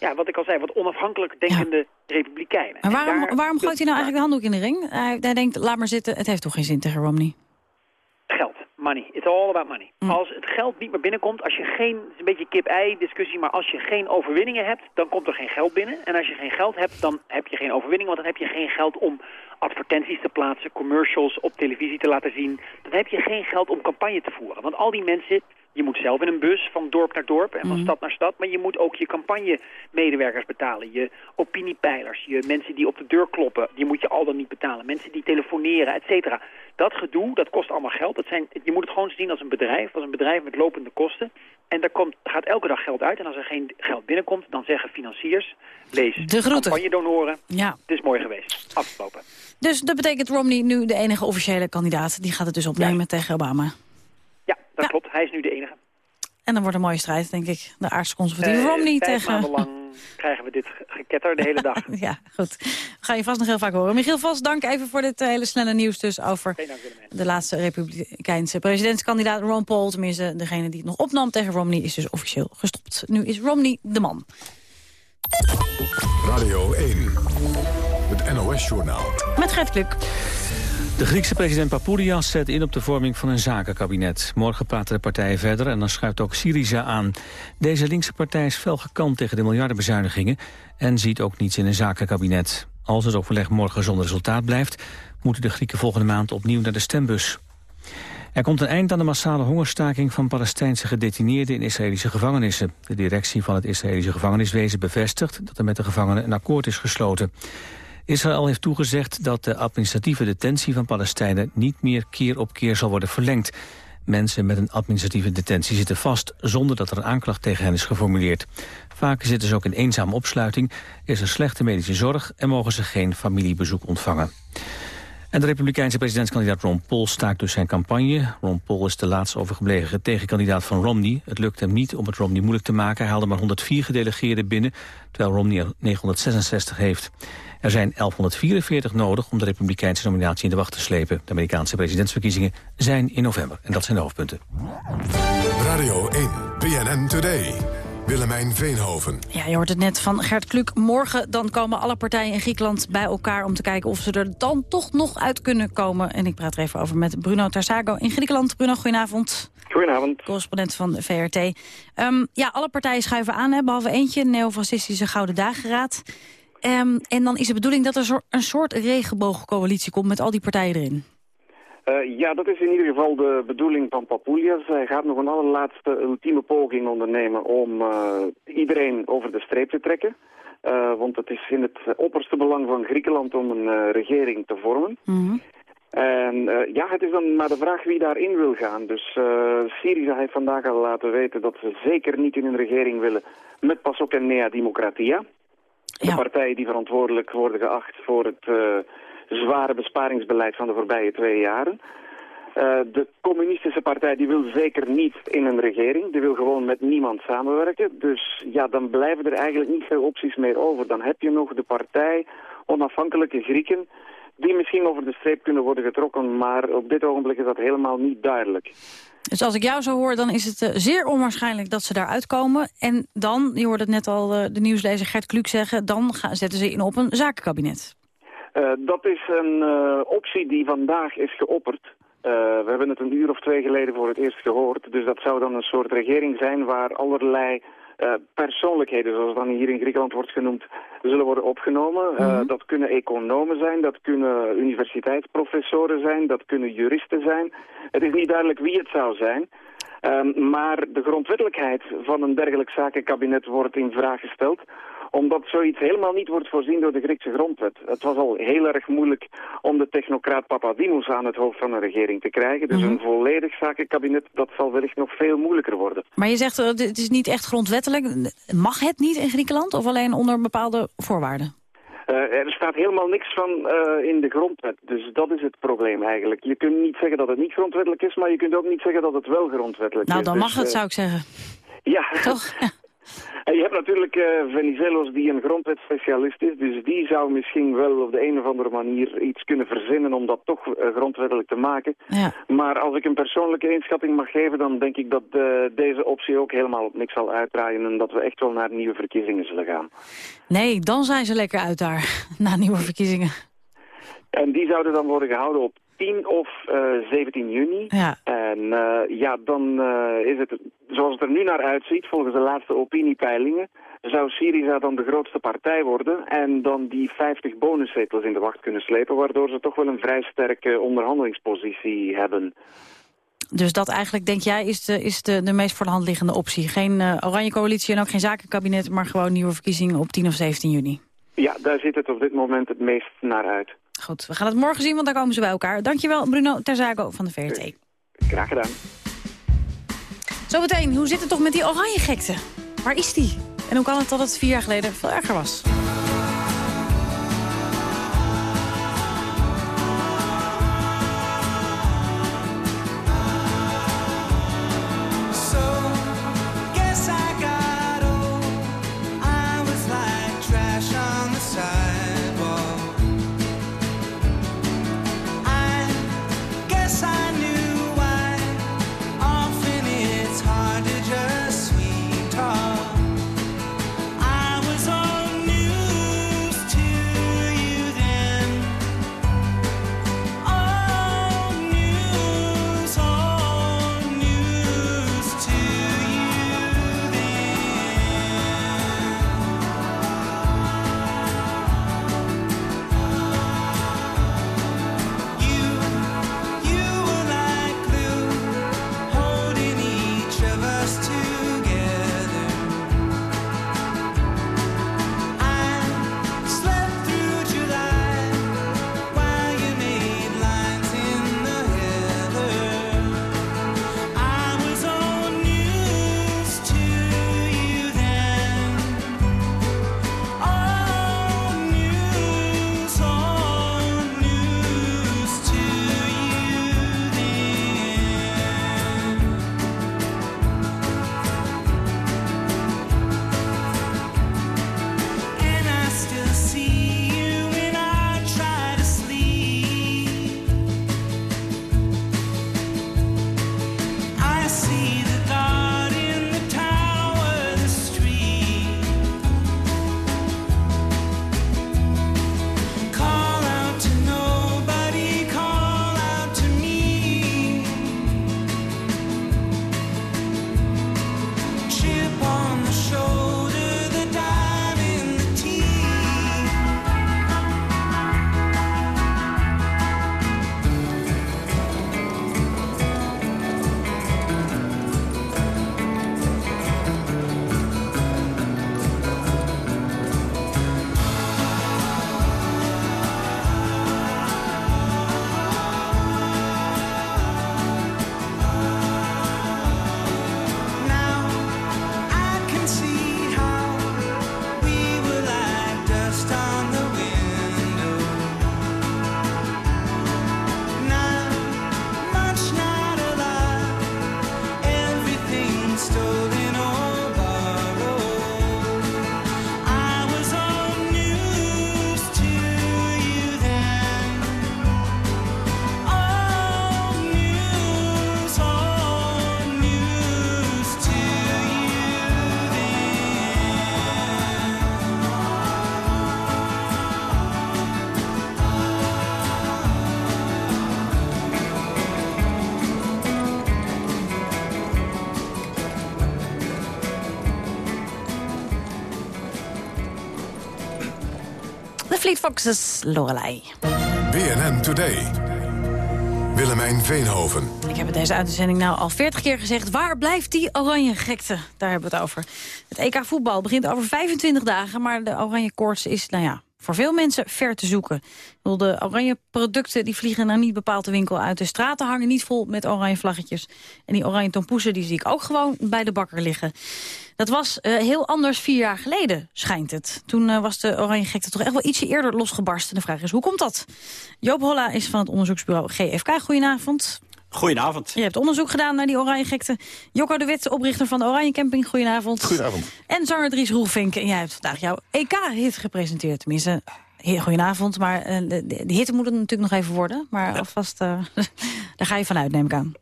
Speaker 23: ja, wat ik al zei, wat onafhankelijk denkende Republikeinen.
Speaker 4: Maar waarom,
Speaker 23: daar
Speaker 4: waarom gooit hij nou eigenlijk de handdoek in de ring? Hij, hij denkt, laat maar zitten, het heeft toch geen zin tegen Romney?
Speaker 23: geld. Money. It's all about money.
Speaker 4: Mm.
Speaker 23: Als het geld niet meer binnenkomt, als je geen, het is een beetje kip-ei discussie, maar als je geen overwinningen hebt, dan komt er geen geld binnen. En als je geen geld hebt, dan heb je geen overwinning, want dan heb je geen geld om advertenties te plaatsen, commercials op televisie te laten zien. Dan heb je geen geld om campagne te voeren. Want al die mensen, je moet zelf in een bus van dorp naar dorp en van
Speaker 4: Mhm.
Speaker 23: stad naar stad, maar je moet ook je campagnemedewerkers betalen, je opiniepeilers, je mensen die op de deur kloppen, die moet je al dan niet betalen, mensen die telefoneren, et cetera. Dat gedoe, dat kost allemaal geld. Dat zijn, je moet het gewoon zien als een bedrijf, als een bedrijf met lopende kosten. En daar komt, gaat elke dag geld uit. En als er geen geld binnenkomt, dan zeggen financiers, lees
Speaker 4: De
Speaker 23: campagnedonoren,
Speaker 4: Ja.
Speaker 23: het is mooi geweest. Afgelopen.
Speaker 4: Dus dat betekent Romney nu de enige officiële kandidaat. Die gaat het dus opnemen tegen Obama.
Speaker 23: Ja, dat klopt. Hij is nu de enige.
Speaker 4: En dan wordt een mooie strijd, denk ik. De aardsconservatieve
Speaker 23: Eh,
Speaker 4: Romney
Speaker 23: vijf
Speaker 4: tegen...
Speaker 23: maanden lang krijgen we dit ge- geketter de hele dag.
Speaker 4: ja, goed. We gaan je vast nog heel vaak horen. Michiel Vos, dank even voor dit eh, hele snelle nieuws dus over de laatste republikeinse presidentskandidaat Ron Paul. Tenminste, degene die het nog opnam tegen Romney is dus officieel gestopt. Nu is Romney de man.
Speaker 9: Radio 1, het NOS-journaal.
Speaker 4: Met Gert Kluk.
Speaker 1: De Griekse president Papoulias zet in op de vorming van een zakenkabinet. Morgen praten de partijen verder en dan schuift ook Syriza aan. Deze linkse partij is fel gekant tegen de miljardenbezuinigingen... en ziet ook niets in een zakenkabinet. Als het overleg morgen zonder resultaat blijft... moeten de Grieken volgende maand opnieuw naar de stembus. Er komt een eind aan de massale hongerstaking van Palestijnse gedetineerden in Israëlische gevangenissen. De directie van het Israëlische gevangeniswezen bevestigt dat er met de gevangenen een akkoord is gesloten. Israël heeft toegezegd dat de administratieve detentie van Palestijnen niet meer keer op keer zal worden verlengd. Mensen met een administratieve detentie zitten vast zonder dat er een aanklacht tegen hen is geformuleerd. Vaak zitten ze ook in eenzame opsluiting, is er slechte medische zorg en mogen ze geen familiebezoek ontvangen. En de republikeinse presidentskandidaat Ron Paul staakt dus zijn campagne. Ron Paul is de laatst overgebleven tegenkandidaat van Romney. Het lukt hem niet om het Romney moeilijk te maken. Hij haalde maar 104 gedelegeerden binnen, terwijl Romney er 966 heeft. Er zijn 1144 nodig om de republikeinse nominatie in de wacht te slepen. De Amerikaanse presidentsverkiezingen zijn in november. En dat zijn de hoofdpunten.
Speaker 9: Radio 1, BNN Today. Willemijn Veenhoven.
Speaker 4: Ja, je hoort het net van Gert Kluk. Morgen dan komen alle partijen in Griekenland bij elkaar... om te kijken of ze er dan toch nog uit kunnen komen. En ik praat er even over met Bruno Tarsago in Griekenland. Bruno, goedenavond.
Speaker 24: Goedenavond.
Speaker 4: Correspondent van de VRT. Ehm, ja, alle partijen schuiven aan, hè, behalve eentje, neofascistische Gouden Dageraad. Ehm, en dan is de bedoeling dat er zo- een soort regenboogcoalitie komt met al die partijen erin.
Speaker 24: Eh, ja, dat is in ieder geval de bedoeling van Papoulias. Hij gaat nog een allerlaatste ultieme poging ondernemen om eh, iedereen over de streep te trekken. Eh, want het is in het opperste belang van Griekenland om een regering te vormen. En eh, ja, het is dan maar de vraag wie daarin wil gaan. Dus eh Syriza heeft vandaag al laten weten dat ze zeker niet in een regering willen met PASOK en Nea Democratia. De partijen die verantwoordelijk worden geacht voor het eh, zware besparingsbeleid van de voorbije twee jaren. Eh, de communistische partij die wil zeker niet in een regering. Die wil gewoon met niemand samenwerken. Dus ja, dan blijven er eigenlijk niet veel opties meer over. Dan heb je nog de partij onafhankelijke Grieken die misschien over de streep kunnen worden getrokken. Maar op dit ogenblik is dat helemaal niet duidelijk.
Speaker 4: Dus als ik jou zo hoor, dan is het eh, zeer onwaarschijnlijk dat ze daar uitkomen. En dan, je hoorde het net al eh, de nieuwslezer Gert Kluk zeggen... dan gaan, zetten ze in op een zakenkabinet.
Speaker 24: Eh, dat is een optie die vandaag is geopperd. We hebben het een uur of twee geleden voor het eerst gehoord. Dus dat zou dan een soort regering zijn waar allerlei persoonlijkheden, zoals dan hier in Griekenland wordt genoemd, zullen worden opgenomen. Eh, dat kunnen economen zijn, dat kunnen universiteitsprofessoren zijn, dat kunnen juristen zijn. Het is niet duidelijk wie het zou zijn. Ehm, maar de grondwettelijkheid van een dergelijk zakenkabinet wordt in vraag gesteld omdat zoiets helemaal niet wordt voorzien door de Griekse grondwet. Het was al heel erg moeilijk om de technocraat Papadimos aan het hoofd van een regering te krijgen. Dus een volledig zakenkabinet, dat zal wellicht nog veel moeilijker worden.
Speaker 4: Maar je zegt, eh, het is niet echt grondwettelijk. Mag het niet in Griekenland of alleen onder bepaalde voorwaarden?
Speaker 24: Eh, er staat helemaal niks van eh, in de grondwet, dus dat is het probleem eigenlijk. Je kunt niet zeggen dat het niet grondwettelijk is, maar je kunt ook niet zeggen dat het wel grondwettelijk
Speaker 4: Nou,
Speaker 24: is.
Speaker 4: dan
Speaker 24: Dus,
Speaker 4: mag het, zou ik zeggen.
Speaker 24: Ja.
Speaker 4: Toch?
Speaker 24: En je hebt natuurlijk eh, Venizelos die een grondwetspecialist is, dus die zou misschien wel op de een of andere manier iets kunnen verzinnen om dat toch eh, grondwettelijk te maken.
Speaker 4: Ja.
Speaker 24: Maar als ik een persoonlijke inschatting mag geven, dan denk ik dat eh, deze optie ook helemaal op niks zal uitdraaien en dat we echt wel naar nieuwe verkiezingen zullen gaan.
Speaker 4: Nee, dan zijn ze lekker uit daar, na nieuwe verkiezingen.
Speaker 24: En die zouden dan worden gehouden op 10 of eh, 17 juni.
Speaker 25: Ja.
Speaker 24: En eh, ja, dan eh, is het, zoals het er nu naar uitziet, volgens de laatste opiniepeilingen, zou Syriza dan de grootste partij worden en dan die 50 bonuszetels in de wacht kunnen slepen, waardoor ze toch wel een vrij sterke onderhandelingspositie hebben.
Speaker 25: Dus dat eigenlijk, denk jij, is de, is de, de meest voor de hand liggende optie. Geen eh, oranje coalitie en ook geen zakenkabinet, maar gewoon nieuwe verkiezingen op 10 of 17 juni.
Speaker 24: Ja, daar ziet het op dit moment het meest naar uit.
Speaker 25: Goed, we gaan het morgen zien, want daar komen ze bij elkaar. Dankjewel, Bruno Terzago van de VRT.
Speaker 24: Graag gedaan.
Speaker 25: Zometeen, hoe zit het toch met die oranje gekte? Waar is die? En hoe kan het dat het vier jaar geleden veel erger was? Foxes, Lorelei.
Speaker 9: BNN Today. Willemijn Veenhoven.
Speaker 25: Ik heb het deze uitzending nou al 40 keer gezegd. Waar blijft die oranje gekte? Daar hebben we het over. Het EK voetbal begint over 25 dagen, maar de oranje koorts is, nou ja, voor veel mensen ver te zoeken. De oranje producten die vliegen naar niet bepaald de winkel uit. De straten hangen niet vol met oranje vlaggetjes. En die oranje tompoesen die zie ik ook gewoon bij de bakker liggen. Dat was eh, heel anders vier jaar geleden, schijnt het. Toen eh, was de oranje gekte toch echt wel ietsje eerder losgebarsten. De vraag is, hoe komt dat? Joop Holla is van het onderzoeksbureau GFK. Goedenavond.
Speaker 26: Goedenavond.
Speaker 25: Je hebt onderzoek gedaan naar die oranje gekte. Jocko de Wit, oprichter van de Oranje Camping. Goedenavond.
Speaker 26: Goedenavond.
Speaker 25: En zanger Dries Roelvink. En jij hebt vandaag jouw EK-hit gepresenteerd. Tenminste, heel goedenavond. Maar eh, de, hitte moet het natuurlijk nog even worden. Maar alvast, eh, daar ga je vanuit, neem ik aan.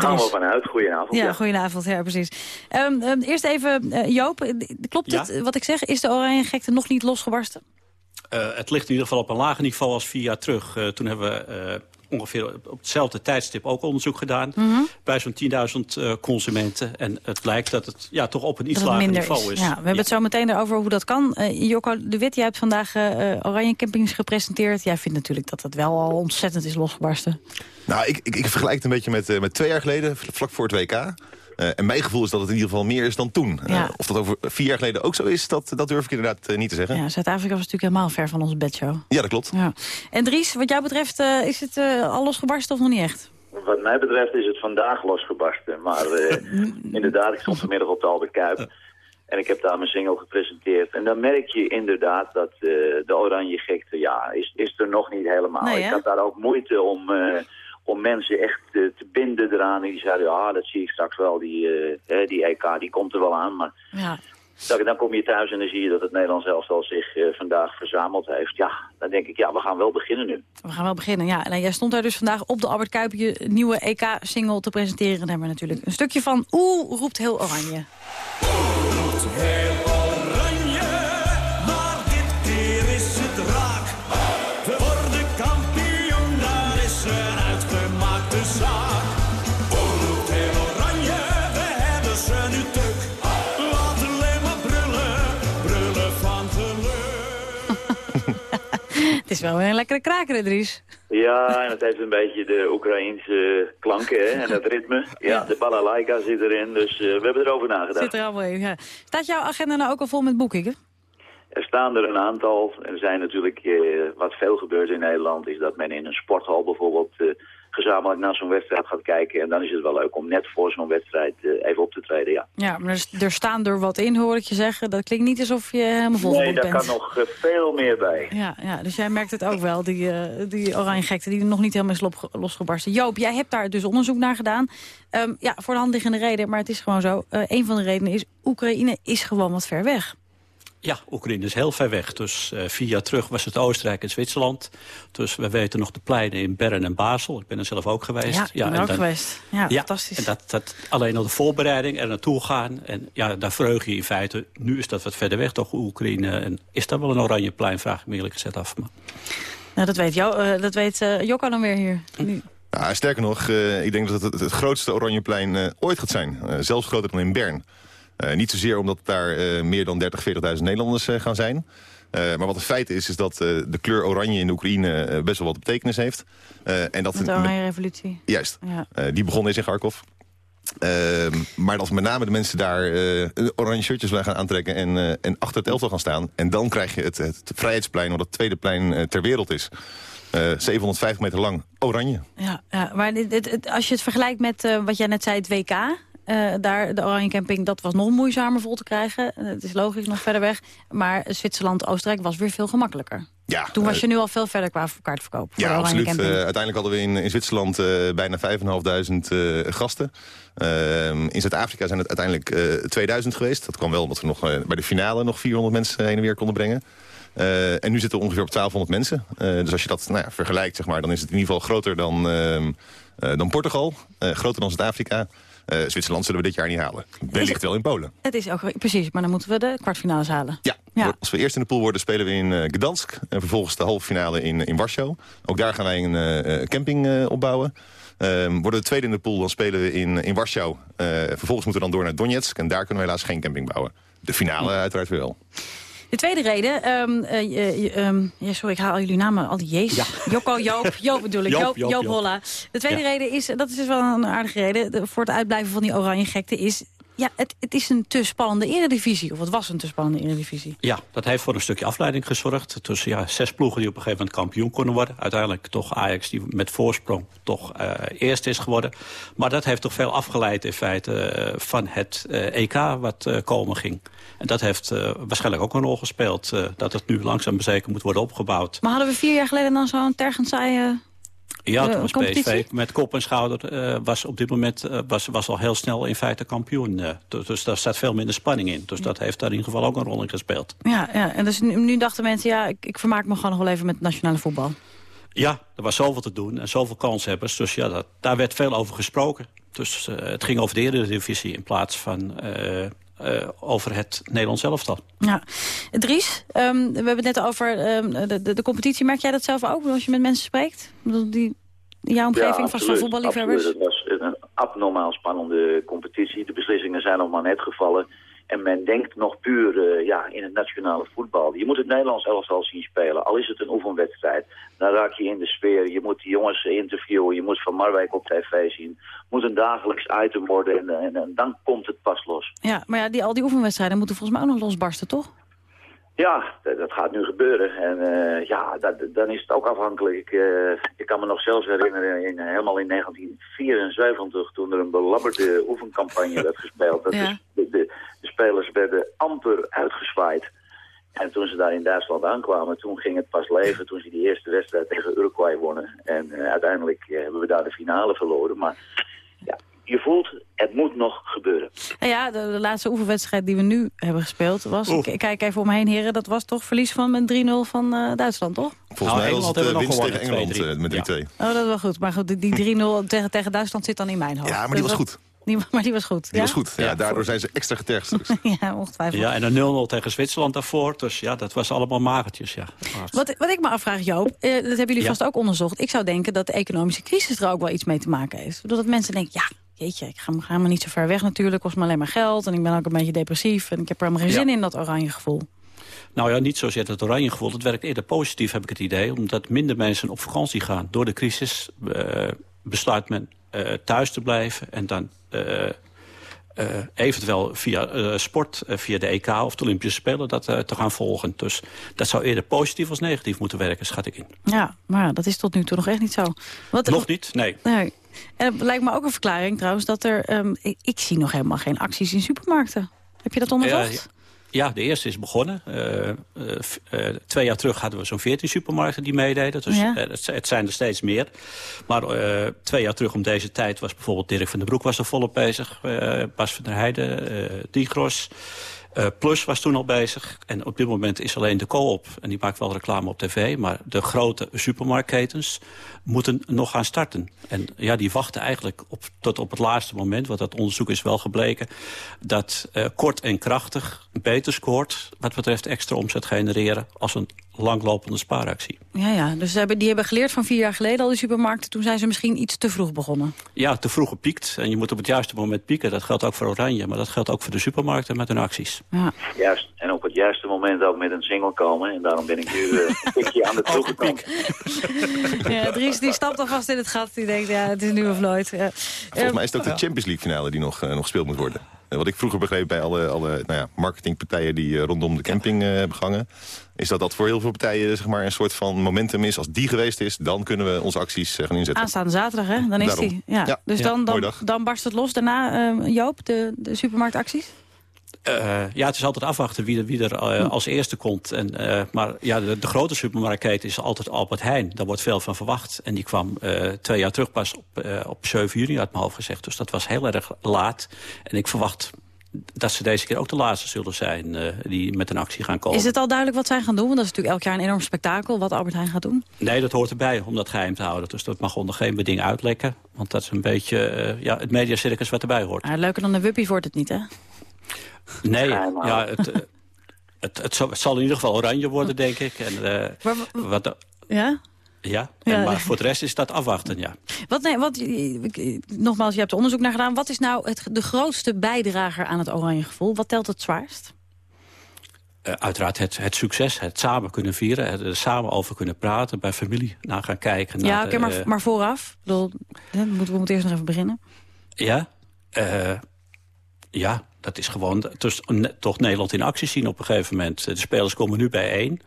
Speaker 26: Daar gaan we vanuit. Goedenavond.
Speaker 25: Ja, goedenavond. Ja, precies. Ehm, ehm, eerst even, eh, Joop, eh, klopt
Speaker 26: Ja?
Speaker 25: het eh, wat ik zeg? Is de oranje gekte nog niet losgebarsten?
Speaker 26: Eh, het ligt in ieder geval op een lager niveau als vier jaar terug. Eh, toen hebben we eh, ongeveer op hetzelfde tijdstip ook onderzoek gedaan...
Speaker 4: Mhm.
Speaker 26: bij zo'n 10.000 eh, consumenten. En het blijkt dat het ja, toch op een iets
Speaker 4: dat
Speaker 26: lager niveau
Speaker 4: is.
Speaker 26: is.
Speaker 4: Ja, we hebben het zo meteen erover hoe dat kan. Eh Jocko de Wit, jij hebt vandaag eh, Oranje Campings gepresenteerd. Jij vindt natuurlijk dat het wel al ontzettend is losgebarsten.
Speaker 27: Nou, ik, ik, ik vergelijk het een beetje met, eh, met twee jaar geleden, vlak voor het WK. Eh, en mijn gevoel is dat het in ieder geval meer is dan toen. Eh,
Speaker 4: Ja.
Speaker 27: of dat over vier jaar geleden ook zo is, dat, dat durf ik inderdaad eh, niet te zeggen.
Speaker 4: Ja,
Speaker 27: Ja,
Speaker 4: Zuid-Afrika was natuurlijk helemaal ver van onze bedshow.
Speaker 27: dat klopt.
Speaker 4: Ja. En Dries, wat jou betreft, eh, is het eh, al losgebarsten of nog niet echt?
Speaker 28: Wat mij betreft is het vandaag losgebarsten. Maar eh, inderdaad, ik stond vanmiddag op de Albert Kuip. En ik heb daar mijn single gepresenteerd. En dan merk je inderdaad dat eh, de oranje gekte, ja, is, is er nog niet helemaal.
Speaker 4: Nee,
Speaker 28: ik had daar ook moeite om, eh, om mensen echt te binden eraan. En die zeiden, ja, dat zie ik straks wel, die, eh, hè, die EK, die komt er wel aan. Maar
Speaker 4: Ja.
Speaker 28: dan, dan kom je thuis en dan zie je dat het Nederlands elftal zich eh, vandaag verzameld heeft. Ja, dan denk ik, ja, we gaan wel beginnen nu.
Speaker 4: We gaan wel beginnen. Ja, nou, jij stond daar dus vandaag op de Albert Kuip je nieuwe EK-single te presenteren. Daar hebben we natuurlijk een stukje van Oeh, roept heel oranje.
Speaker 25: Heel is
Speaker 4: wel weer een lekkere kraker, Dries.
Speaker 28: Ja, en het heeft een beetje de Oekraïense klanken hè, en het ritme. Ja, de balalaika zit erin, dus eh, we hebben erover nagedacht.
Speaker 4: Zit er allemaal in, ja. Staat jouw agenda nou ook al vol met boekingen?
Speaker 28: Er staan er een aantal. Er zijn natuurlijk, eh, wat veel gebeurt in Nederland, is dat men in een sporthal bijvoorbeeld eh, gezamenlijk naar zo'n wedstrijd gaat kijken. En dan is het wel leuk om net voor zo'n wedstrijd eh, even op te treden, ja.
Speaker 4: Ja, maar er, s- er staan er wat in, hoor ik je zeggen. Dat klinkt niet alsof je helemaal
Speaker 28: Nee,
Speaker 4: volgeboekt
Speaker 28: daar
Speaker 4: bent.
Speaker 28: kan nog eh, veel meer bij.
Speaker 4: Ja, ja, dus jij merkt het ook wel, die, eh, die oranje gekte die nog niet helemaal is losgebarsten. Joop, jij hebt daar dus onderzoek naar gedaan. Ehm, ja, voor de hand liggende reden, maar het is gewoon zo. Een van de redenen is, Oekraïne is gewoon wat ver weg.
Speaker 26: Ja, Oekraïne is heel ver weg. Dus eh, vier jaar terug was het Oostenrijk en Zwitserland. Dus we weten nog de pleinen in Bern en Basel. Ik ben er zelf ook geweest.
Speaker 4: Ja, ik ben er
Speaker 26: en
Speaker 4: ook
Speaker 26: dan-
Speaker 4: geweest. Ja, fantastisch.
Speaker 26: En dat, dat alleen al de voorbereiding er naartoe gaan. En ja, daar verheug je in feite. Nu is dat wat verder weg, toch, Oekraïne. En is dat wel een oranje plein, vraag ik me eerlijk gezegd af. Maar...
Speaker 4: Nou, dat weet, jo, eh, dat weet eh, Jokko dan weer hier. Nu.
Speaker 27: Nou, sterker nog, eh, ik denk dat het het grootste Oranjeplein eh, ooit gaat zijn. Eh, zelfs groter dan in Bern. Eh, niet zozeer omdat daar eh, meer dan 30, 40.000 Nederlanders eh, gaan zijn. Eh, maar wat een feit is, is dat eh, de kleur oranje in de Oekraïne best wel wat betekenis heeft. Eh, en dat
Speaker 4: Met de oranje revolutie.
Speaker 27: Juist.
Speaker 4: Ja.
Speaker 27: Eh, die begonnen is in Kharkov. Ehm, maar dat met name de mensen daar eh, oranje shirtjes willen gaan aantrekken... En, eh, en achter het elftal gaan staan. En dan krijg je het, het Vrijheidsplein, wat het tweede plein ter wereld is. Eh 750 meter lang, oranje.
Speaker 4: Ja, ja maar dit, dit- het- als je het vergelijkt met eh, wat jij net zei, het WK... eh, daar, de Oranje Camping, dat was nog moeizamer vol te krijgen. Eh, Het is logisch, nog verder weg. Maar Zwitserland, Oostenrijk was weer veel gemakkelijker.
Speaker 27: Ja,
Speaker 4: Toen was
Speaker 27: eh,
Speaker 4: je nu al veel verder qua kaartverkoop.
Speaker 27: Ja, absoluut. Uiteindelijk hadden we in, in Zwitserland eh, bijna 5.500 eh gasten. Ehm, in Zuid-Afrika zijn het uiteindelijk eh 2000 geweest. Dat kwam wel omdat we nog bij de finale nog 400 mensen heen en weer konden brengen. En nu zitten we ongeveer op 1200 mensen. Dus als je dat nou ja, vergelijkt, zeg maar, dan is het in ieder geval groter dan, ehm, eh, dan Portugal. groter dan Zuid-Afrika. Eh, Zwitserland zullen we dit jaar niet halen. Wellicht wel in Polen.
Speaker 4: Het is ook, precies, maar dan moeten we de kwartfinales halen.
Speaker 27: Ja,
Speaker 4: Ja.
Speaker 27: als we eerst in de pool worden spelen we in eh, Gdansk. En vervolgens de halve finale in, in Warschau. Ook daar gaan wij een eh, camping opbouwen. Ehm, worden we tweede in de pool, dan spelen we in, in Warschau. Vervolgens moeten we dan door naar Donetsk. En daar kunnen we helaas geen camping bouwen. De finale uiteraard wel.
Speaker 4: De tweede reden, ehm, eh, ehm, ja, sorry, ik haal al jullie namen, al die J's. Jokko, Joop, Joop bedoel ik,
Speaker 26: Joop,
Speaker 4: Joop,
Speaker 26: Joop,
Speaker 4: Joop
Speaker 26: Joop.
Speaker 4: Holla. De tweede
Speaker 26: Ja.
Speaker 4: reden is, dat is dus wel een aardige reden, de- voor het uitblijven van die oranje gekte is... Ja, het, het is een te spannende eredivisie, of het was een te spannende eredivisie.
Speaker 26: Ja, dat heeft voor een stukje afleiding gezorgd. Tussen ja, zes ploegen die op een gegeven moment kampioen konden worden. Uiteindelijk toch Ajax die met voorsprong toch eh eerst is geworden. Maar dat heeft toch veel afgeleid in feite eh, van het EK wat komen ging. En dat heeft eh, waarschijnlijk ook een rol gespeeld. eh, dat het nu langzaam zeker moet worden opgebouwd.
Speaker 4: Maar hadden we vier jaar geleden dan zo'n tergend saaie...
Speaker 26: Ja,
Speaker 4: Eh,
Speaker 26: toen was? PSV met kop en schouder eh, was op dit moment eh, was, was al heel snel in feite kampioen. eh. dus, dus daar staat veel minder spanning in. Dus dat heeft daar in ieder geval ook een rol in gespeeld.
Speaker 4: Ja, ja en dus nu, nu dachten mensen, ja, ik, ik vermaak me gewoon nog wel even met nationale voetbal.
Speaker 26: Ja, er was zoveel te doen en zoveel kanshebbers. Dus ja, dat, daar werd veel over gesproken. Dus eh, het ging over de Eredivisie in plaats van eh, over het Nederlands elftal.
Speaker 4: Ja. Dries, ehm, we hebben het net over ehm, de, de, de competitie. Merk jij dat zelf ook als je met mensen spreekt? Die, in jouw omgeving,
Speaker 28: ja,
Speaker 4: vast van
Speaker 28: absoluut,
Speaker 4: voetballiefhebbers?
Speaker 28: absoluut. Het was een abnormaal spannende competitie. De beslissingen zijn nog maar net gevallen. En men denkt nog puur eh, ja, in het nationale voetbal. Je moet het Nederlands elftal zien spelen, al is het een oefenwedstrijd. Dan raak je in de sfeer, je moet die jongens interviewen, je moet Van Marwijk op tv zien. moet een dagelijks item worden en, en, en dan komt het pas los.
Speaker 4: Ja, maar ja, die, al die oefenwedstrijden moeten volgens mij ook nog losbarsten, toch?
Speaker 28: Ja, dat, gaat nu gebeuren. En eh, ja, dat, dan is het ook afhankelijk. Ik, eh, ik kan me nog zelfs herinneren, in, helemaal in 1974, toen er een belabberde oefencampagne werd gespeeld. Dat
Speaker 4: Ja.
Speaker 28: de, de, de, de spelers werden amper uitgezwaaid. En toen ze daar in Duitsland aankwamen, toen ging het pas leven. Toen ze die eerste wedstrijd tegen Uruguay wonnen. En eh, uiteindelijk hebben we daar de finale verloren. Maar je voelt, het moet nog gebeuren.
Speaker 4: Nou ja, de, de laatste oefenwedstrijd die we nu hebben gespeeld was... Ik kijk even om me heen, heren, dat was toch verlies van met 3-0 van eh, Duitsland, toch?
Speaker 27: Volgens mij was het eh, winst tegen Engeland eh, met 3-2.
Speaker 4: Oh, dat is wel goed. Maar goed, die- die 3-0 tegen, tegen Duitsland zit dan in mijn hoofd.
Speaker 27: Ja, maar die
Speaker 4: Dus
Speaker 27: was goed.
Speaker 4: Die, maar die was goed,
Speaker 27: Die
Speaker 4: ja?
Speaker 27: was goed. Ja, daardoor zijn ze extra getergd
Speaker 4: ja, ongetwijfeld.
Speaker 26: Ja, en een 0-0 tegen Zwitserland daarvoor. Dus ja, dat was allemaal magertjes, ja.
Speaker 4: Wat, wat ik me afvraag, Joop, eh, dat hebben jullie
Speaker 26: Ja.
Speaker 4: vast ook onderzocht. Ik zou denken dat de economische crisis er ook wel iets mee te maken heeft. Doordat mensen denken, ja, jeetje, ik ga, ga maar niet zo ver weg natuurlijk. Kost me alleen maar geld en ik ben ook een beetje depressief. En ik heb er helemaal geen
Speaker 26: Ja.
Speaker 4: zin in, dat oranje gevoel.
Speaker 26: Nou ja, niet zozeer het oranje gevoel. Het werkt eerder positief, heb ik het idee. Omdat minder mensen op vakantie gaan. Door de crisis eh, besluit men eh, thuis te blijven. En dan eh, eventueel via sport, via de EK of de Olympische Spelen... dat te gaan volgen. Dus dat zou eerder positief als negatief moeten werken, schat ik in.
Speaker 4: Ja, maar dat is tot nu toe nog echt niet zo. Wat,
Speaker 26: Nog niet? Nee.
Speaker 4: Nee. En het lijkt me ook een verklaring trouwens dat er... ehm, ik, ik zie nog helemaal geen acties in supermarkten. Heb je dat onderzocht?
Speaker 26: Ja, de eerste is begonnen. Eh, eh, eh, twee jaar terug hadden we zo'n 14 supermarkten die meededen. Dus
Speaker 4: Ja.
Speaker 26: het, het zijn er steeds meer. Maar twee jaar terug om deze tijd was bijvoorbeeld Dirk van den Broek was er volop bezig. Bas van der Heijden, eh Digros. Eh, Plus was toen al bezig. En op dit moment is alleen de co-op. En die maakt wel reclame op tv. Maar de grote supermarktketens moeten nog gaan starten. En ja, die wachten eigenlijk op, tot op het laatste moment. Want dat onderzoek is wel gebleken. Dat eh, kort en krachtig beter scoort. Wat betreft extra omzet genereren. Als een langlopende spaaractie.
Speaker 4: Ja, ja. Dus ze hebben, die hebben geleerd van vier jaar geleden al die supermarkten. Toen zijn ze misschien iets te vroeg begonnen.
Speaker 26: Ja, te vroeg gepiekt. En je moet op het juiste moment pieken. Dat geldt ook voor Oranje. Maar dat geldt ook voor de supermarkten met hun acties.
Speaker 4: Ja.
Speaker 28: Juist. En op het juiste moment ook met een single komen. En daarom ben ik nu eh, een tikje aan de vroege kant.
Speaker 4: ja, Dries die stapt alvast in het gat. Die denkt, ja, het is nu of nooit. Ja.
Speaker 27: Volgens mij is het ook de Champions League finale die nog, eh, nog gespeeld moet worden. En wat ik vroeger begreep bij alle, alle nou ja, marketingpartijen die eh, rondom de camping eh, hebben gehangen... is dat dat voor heel veel partijen zeg maar, een soort van momentum is. Als die geweest is, dan kunnen we onze acties eh, gaan inzetten.
Speaker 4: Aanstaande zaterdag, hè? Dan is
Speaker 27: Daarom.
Speaker 4: die. Ja.
Speaker 27: Ja.
Speaker 4: Dus
Speaker 27: Ja,
Speaker 4: dan, dan, dan barst het los. Daarna, eh, Joop, de, de supermarktacties?
Speaker 26: Eh, ja, het is altijd afwachten wie er, wie er eh, als eerste komt. En, eh, maar ja, de, de grote supermarktketen is altijd Albert Heijn. Daar wordt veel van verwacht. En die kwam twee jaar terug pas op, op 7 juni uit mijn hoofd gezegd. Dus dat was heel erg laat. En ik verwacht dat ze deze keer ook de laatste zullen zijn die met een actie gaan komen.
Speaker 4: Is het al duidelijk wat zij gaan doen? Want dat is natuurlijk elk jaar een enorm spektakel wat Albert Heijn gaat doen.
Speaker 26: Nee, dat hoort erbij om dat geheim te houden. Dus dat mag onder geen beding uitlekken. Want dat is een beetje ja, het mediacircus wat erbij hoort.
Speaker 4: Maar leuker dan de Wuppies wordt het niet, hè?
Speaker 26: Nee, ja, het, eh, het, het, zal, het zal in ieder geval oranje worden, denk ik. En, eh,
Speaker 4: Maar
Speaker 26: wat,
Speaker 4: Ja?
Speaker 26: ja, en,
Speaker 4: Ja.
Speaker 26: maar voor de rest is dat afwachten, ja.
Speaker 4: Wat, nee, wat, nogmaals, je hebt er onderzoek naar gedaan. Wat is nou het, de grootste bijdrager aan het oranje gevoel? Wat telt het zwaarst?
Speaker 26: Eh, uiteraard het, het succes, het samen kunnen vieren, het er samen over kunnen praten, bij familie naar gaan kijken.
Speaker 4: ja,
Speaker 26: naar
Speaker 4: oké,
Speaker 26: de,
Speaker 4: maar, maar vooraf? Ik bedoel, hè, we, moeten, we moeten eerst nog even beginnen.
Speaker 26: Ja, eh, ja, dat is gewoon dus, toch Nederland in actie zien op een gegeven moment. De spelers komen nu bijeen.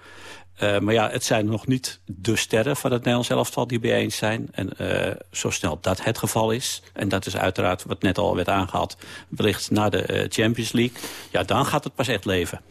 Speaker 26: Eh, maar ja, het zijn nog niet de sterren van het Nederlands elftal die bijeen zijn. En eh, zo snel dat het geval is, en dat is uiteraard wat net al werd aangehaald... wellicht na de eh, Champions League, ja, dan gaat het pas echt leven.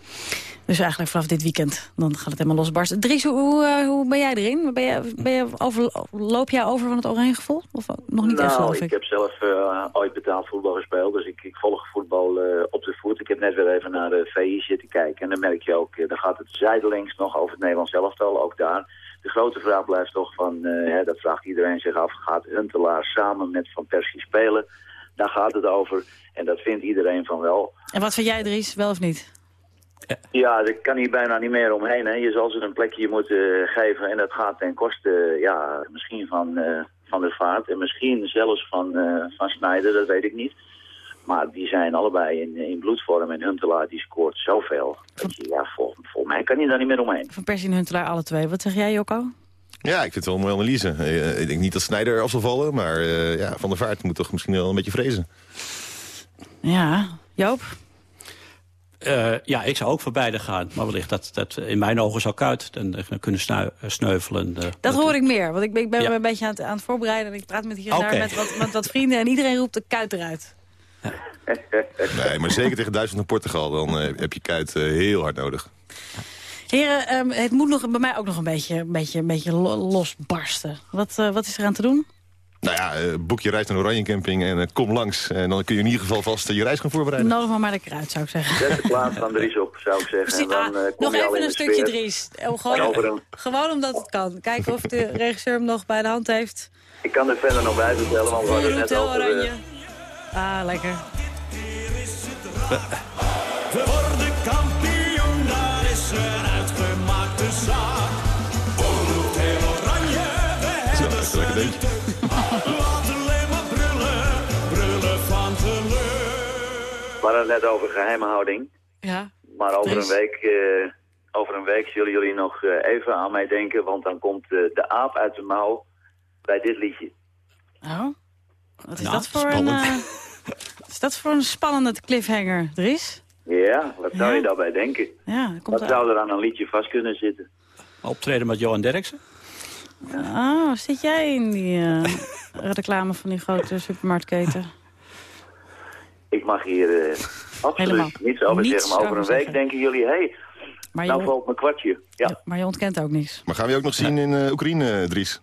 Speaker 4: Dus eigenlijk vanaf dit weekend, dan gaat het helemaal losbarsten. Dries, hoe, hoe, eh, ben jij erin? Ben je, ben je over, loop jij over van het oranje gevoel? Of nog niet echt,
Speaker 28: nou,
Speaker 4: geloof
Speaker 28: ik
Speaker 4: ik?
Speaker 28: heb zelf eh, ooit betaald voetbal gespeeld, dus ik, ik volg voetbal eh, op de voet. Ik heb net weer even naar de VI zitten kijken en dan merk je ook, eh, dan gaat het zijdelings nog over het Nederlands elftal, ook daar. De grote vraag blijft toch van, eh, hè, dat vraagt iedereen zich af, gaat Huntelaar samen met Van Persie spelen? Daar gaat het over en dat vindt iedereen van wel.
Speaker 4: En wat vind jij, Dries, wel of niet?
Speaker 28: Ja, er kan hier bijna niet meer omheen. Hè. Je zal ze een plekje moeten geven en dat gaat ten koste ja, misschien van, eh, Van der Vaart en misschien zelfs van, eh van Snijder, dat weet ik niet. Maar die zijn allebei in, in bloedvorm en Huntelaar die scoort zoveel. Dat je, ja, vol, volgens mij kan hij daar niet meer omheen.
Speaker 4: Van Persie en Huntelaar, alle twee. Wat zeg jij, Jocko?
Speaker 27: Ja, ik vind het wel een mooie analyse. Eh, ik denk niet dat Snijder af zal vallen, maar eh, ja, Van der Vaart moet toch misschien wel een beetje vrezen.
Speaker 4: Ja, Joop?
Speaker 26: Eh, ja, ik zou ook voor beide gaan. Maar wellicht dat, dat in mijn ogen zou Kuit dan, dan kunnen sneu- sneuvelen. eh,
Speaker 4: Dat hoor ik meer, want ik ben, ik ben
Speaker 26: Ja.
Speaker 4: me een beetje aan het, aan het voorbereiden. En ik praat met hier en daar met wat, met wat vrienden en iedereen roept de kuit eruit.
Speaker 27: Nee, maar zeker tegen Duitsland en Portugal, dan eh, heb je Kuit eh, heel hard nodig.
Speaker 4: Heren, ehm, het moet nog, bij mij ook nog een beetje, een beetje, een beetje lo- losbarsten. Wat, eh, wat is er aan te doen?
Speaker 27: Nou ja, eh, boek je reis naar Oranje Camping en eh, kom langs. En dan kun je in ieder geval vast eh, je reis gaan voorbereiden.
Speaker 4: Nodig maar maar lekker uit, zou ik zeggen.
Speaker 28: Zet de plaats van Dries op, zou ik zeggen. En dan, eh, kom
Speaker 4: Nog even een
Speaker 28: de
Speaker 4: stukje
Speaker 28: sfeer.
Speaker 4: Dries. Oh, Gewoon, gewoon omdat het kan. Kijken of de regisseur hem nog bij de hand heeft.
Speaker 28: Ik kan er verder nog bij vertellen, want we hadden net over...
Speaker 4: Oranje. Ah, lekker.
Speaker 25: We worden kampioen, daar is een uitgemaakte zaak. Oranje, we hebben
Speaker 28: We hadden het net over geheimhouding.
Speaker 4: Ja.
Speaker 28: Maar over een, week, eh, over een week zullen jullie nog eh, even aan mij denken, want dan komt eh, de aap uit de mouw bij dit liedje.
Speaker 4: Oh, wat is
Speaker 28: Nou,
Speaker 4: dat voor een...
Speaker 28: spannend.
Speaker 4: wat is dat voor een spannende cliffhanger, Dries?
Speaker 28: Ja, wat zou je daarbij denken?
Speaker 4: Ja, dat komt
Speaker 28: Wat
Speaker 4: er...
Speaker 28: zou er aan een liedje vast kunnen zitten?
Speaker 26: Optreden met Johan Derksen.
Speaker 4: Oh, zit jij in die reclame van die grote supermarktketen?
Speaker 28: Ik mag hier eh, absoluut
Speaker 4: Helemaal
Speaker 28: niets over
Speaker 4: niets
Speaker 28: zeggen, maar over een week
Speaker 4: zeggen.
Speaker 28: denken jullie, hé, hey,
Speaker 4: Maar
Speaker 28: nou
Speaker 4: je-
Speaker 28: valt mijn kwartje. Ja,
Speaker 4: Maar je ontkent ook niks.
Speaker 27: Maar gaan we je ook nog zien in eh, Oekraïne, eh, Dries?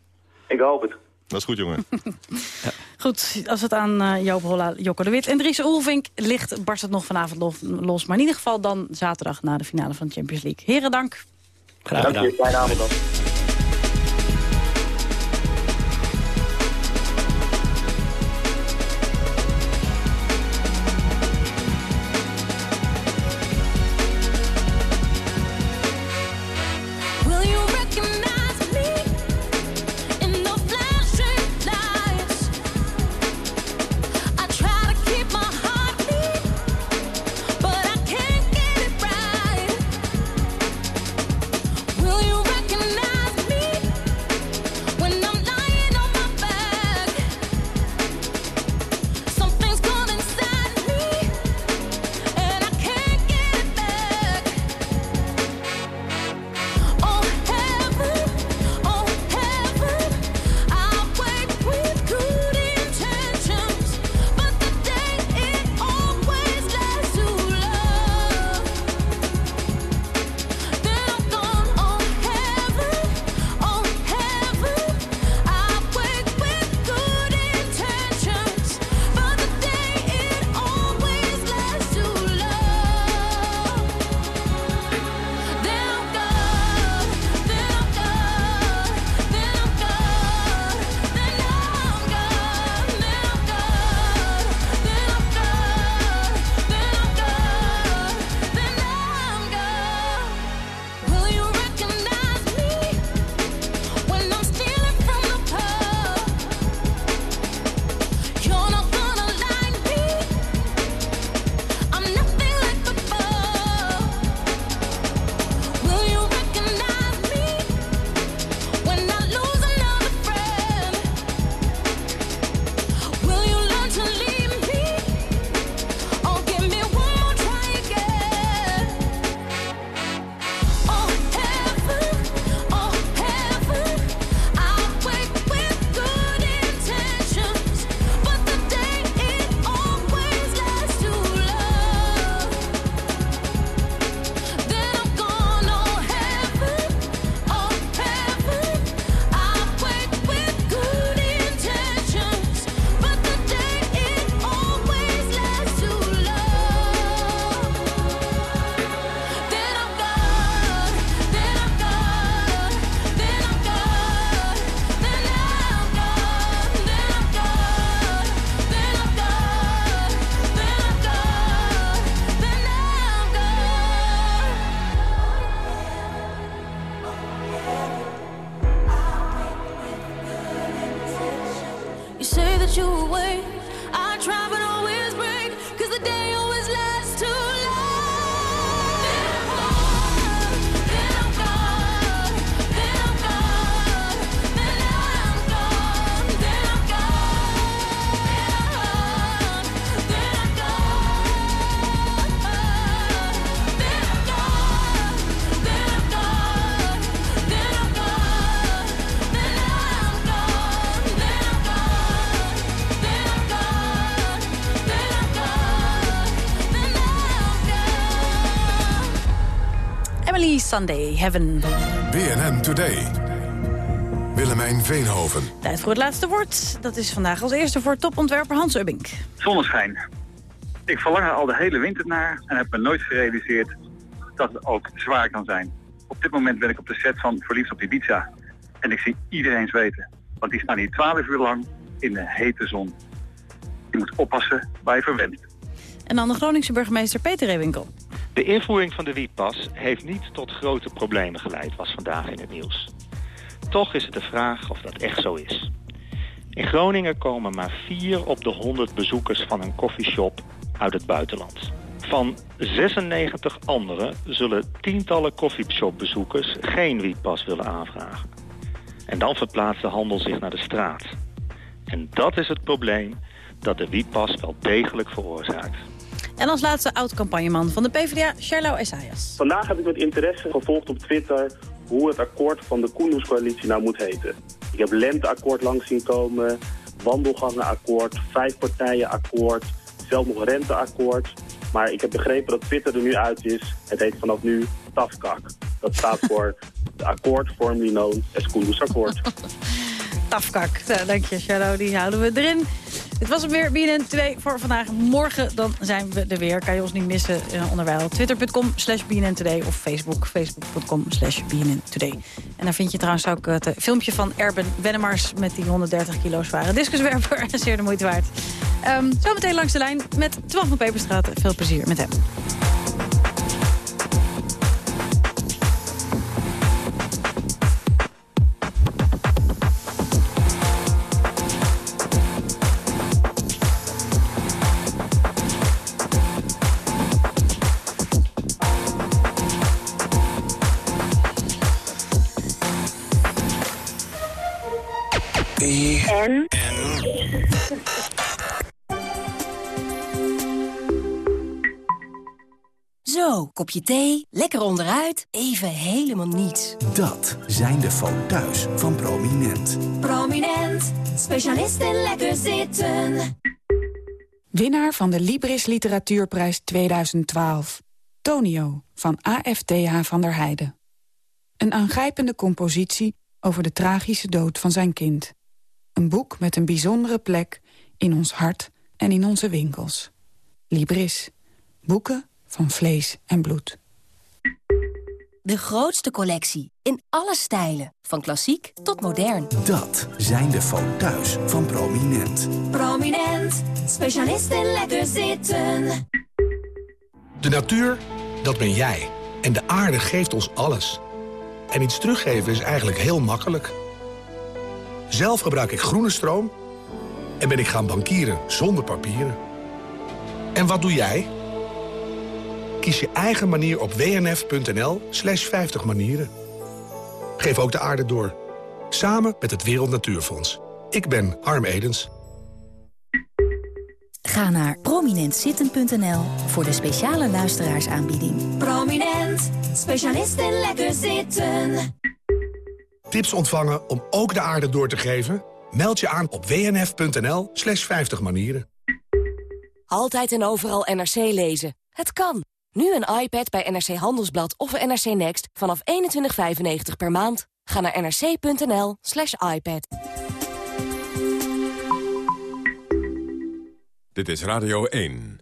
Speaker 28: ik hoop het.
Speaker 27: Dat is goed, jongen.
Speaker 4: Goed, als het aan eh, Joop Holla, Jocko de Wit en Dries Oelvink ligt, barst het nog vanavond lo- los. Maar in ieder geval dan zaterdag na de finale van de Champions League. Heren, dank.
Speaker 26: Graag
Speaker 28: Dank je, fijne avond dan.
Speaker 4: Sunday Heaven.
Speaker 9: BNN Today. Willemijn Veenhoven.
Speaker 4: Tijd voor het laatste woord. Dat is vandaag als eerste voor topontwerper Hans Ubbink.
Speaker 29: Zonneschijn. Ik verlang er al de hele winter naar en heb me nooit gerealiseerd dat het ook zwaar kan zijn. Op dit moment ben ik op de set van Verliefd op Ibiza. En ik zie iedereen zweten. Want die staan hier 12 uur lang in de hete zon. Je moet oppassen waar je verwendt.
Speaker 4: En dan de Groningse burgemeester Peter Rewinkel.
Speaker 30: De invoering van de wietpas heeft niet tot grote problemen geleid, was vandaag in het nieuws. Toch is het de vraag of dat echt zo is. In Groningen komen maar 4 op de 100 bezoekers van een koffieshop uit het buitenland. Van 96 anderen zullen tientallen koffieshopbezoekers geen wietpas willen aanvragen. En dan verplaatst de handel zich naar de straat. En dat is het probleem dat de wietpas wel degelijk veroorzaakt.
Speaker 4: En als laatste oud-campagneman van de PvdA, Charlo Essayas.
Speaker 31: Vandaag heb ik met interesse gevolgd op Twitter hoe het akkoord van de Koenderscoalitie nou moet heten. Ik heb lenteakkoord langs zien komen, wandelgangenakkoord, vijfpartijenakkoord, zelfs nog renteakkoord. Maar ik heb begrepen dat Twitter er nu uit is. Het heet vanaf nu TAFKAK. Dat staat voor de akkoord formerly known as Koenders akkoord.
Speaker 4: Tafkak. Dank je, Charlo. Die houden we erin. Dit was het weer, BNN 2 voor vandaag. Morgen dan zijn we er weer. Kan je ons niet missen uh, onderwijl. Twitter.com slash BNN Today of Facebook. Facebook.com slash BNN Today. En daar vind je trouwens ook het uh, filmpje van Erben Wennemars... met die 130 kilo zware discuswerper. Zeer de moeite waard. Um, zometeen langs de lijn met 12 van Peperstraat. Veel plezier met hem.
Speaker 32: En?
Speaker 33: Zo, kopje thee, lekker onderuit, even helemaal niets.
Speaker 34: Dat zijn de foto's van Prominent.
Speaker 33: Prominent, specialist in lekker zitten.
Speaker 35: Winnaar van de Libris Literatuurprijs 2012. Tonio van AFTH van der Heijden. Een aangrijpende compositie over de tragische dood van zijn kind. Een boek met een bijzondere plek in ons hart en in onze winkels. Libris. Boeken van vlees en bloed.
Speaker 33: De grootste collectie, in alle stijlen. Van klassiek tot modern.
Speaker 34: Dat zijn de foto's van Prominent.
Speaker 33: Prominent, specialist in lekker zitten.
Speaker 36: De natuur, dat ben jij. En de aarde geeft ons alles. En iets teruggeven is eigenlijk heel makkelijk. Zelf gebruik ik groene stroom en ben ik gaan bankieren zonder papieren. En wat doe jij? Kies je eigen manier op wnf.nl slash 50 manieren. Geef ook de aarde door. Samen met het Wereld Natuurfonds. Ik ben Harm Edens.
Speaker 33: Ga naar prominentzitten.nl voor de speciale luisteraarsaanbieding. Prominent, specialist in lekker zitten.
Speaker 36: Tips ontvangen om ook de aarde door te geven? Meld je aan op wnf.nl slash 50 manieren.
Speaker 33: Altijd en overal NRC lezen. Het kan. Nu een iPad bij NRC Handelsblad of NRC Next vanaf 21,95 per maand. Ga naar nrc.nl slash iPad.
Speaker 9: Dit is Radio 1.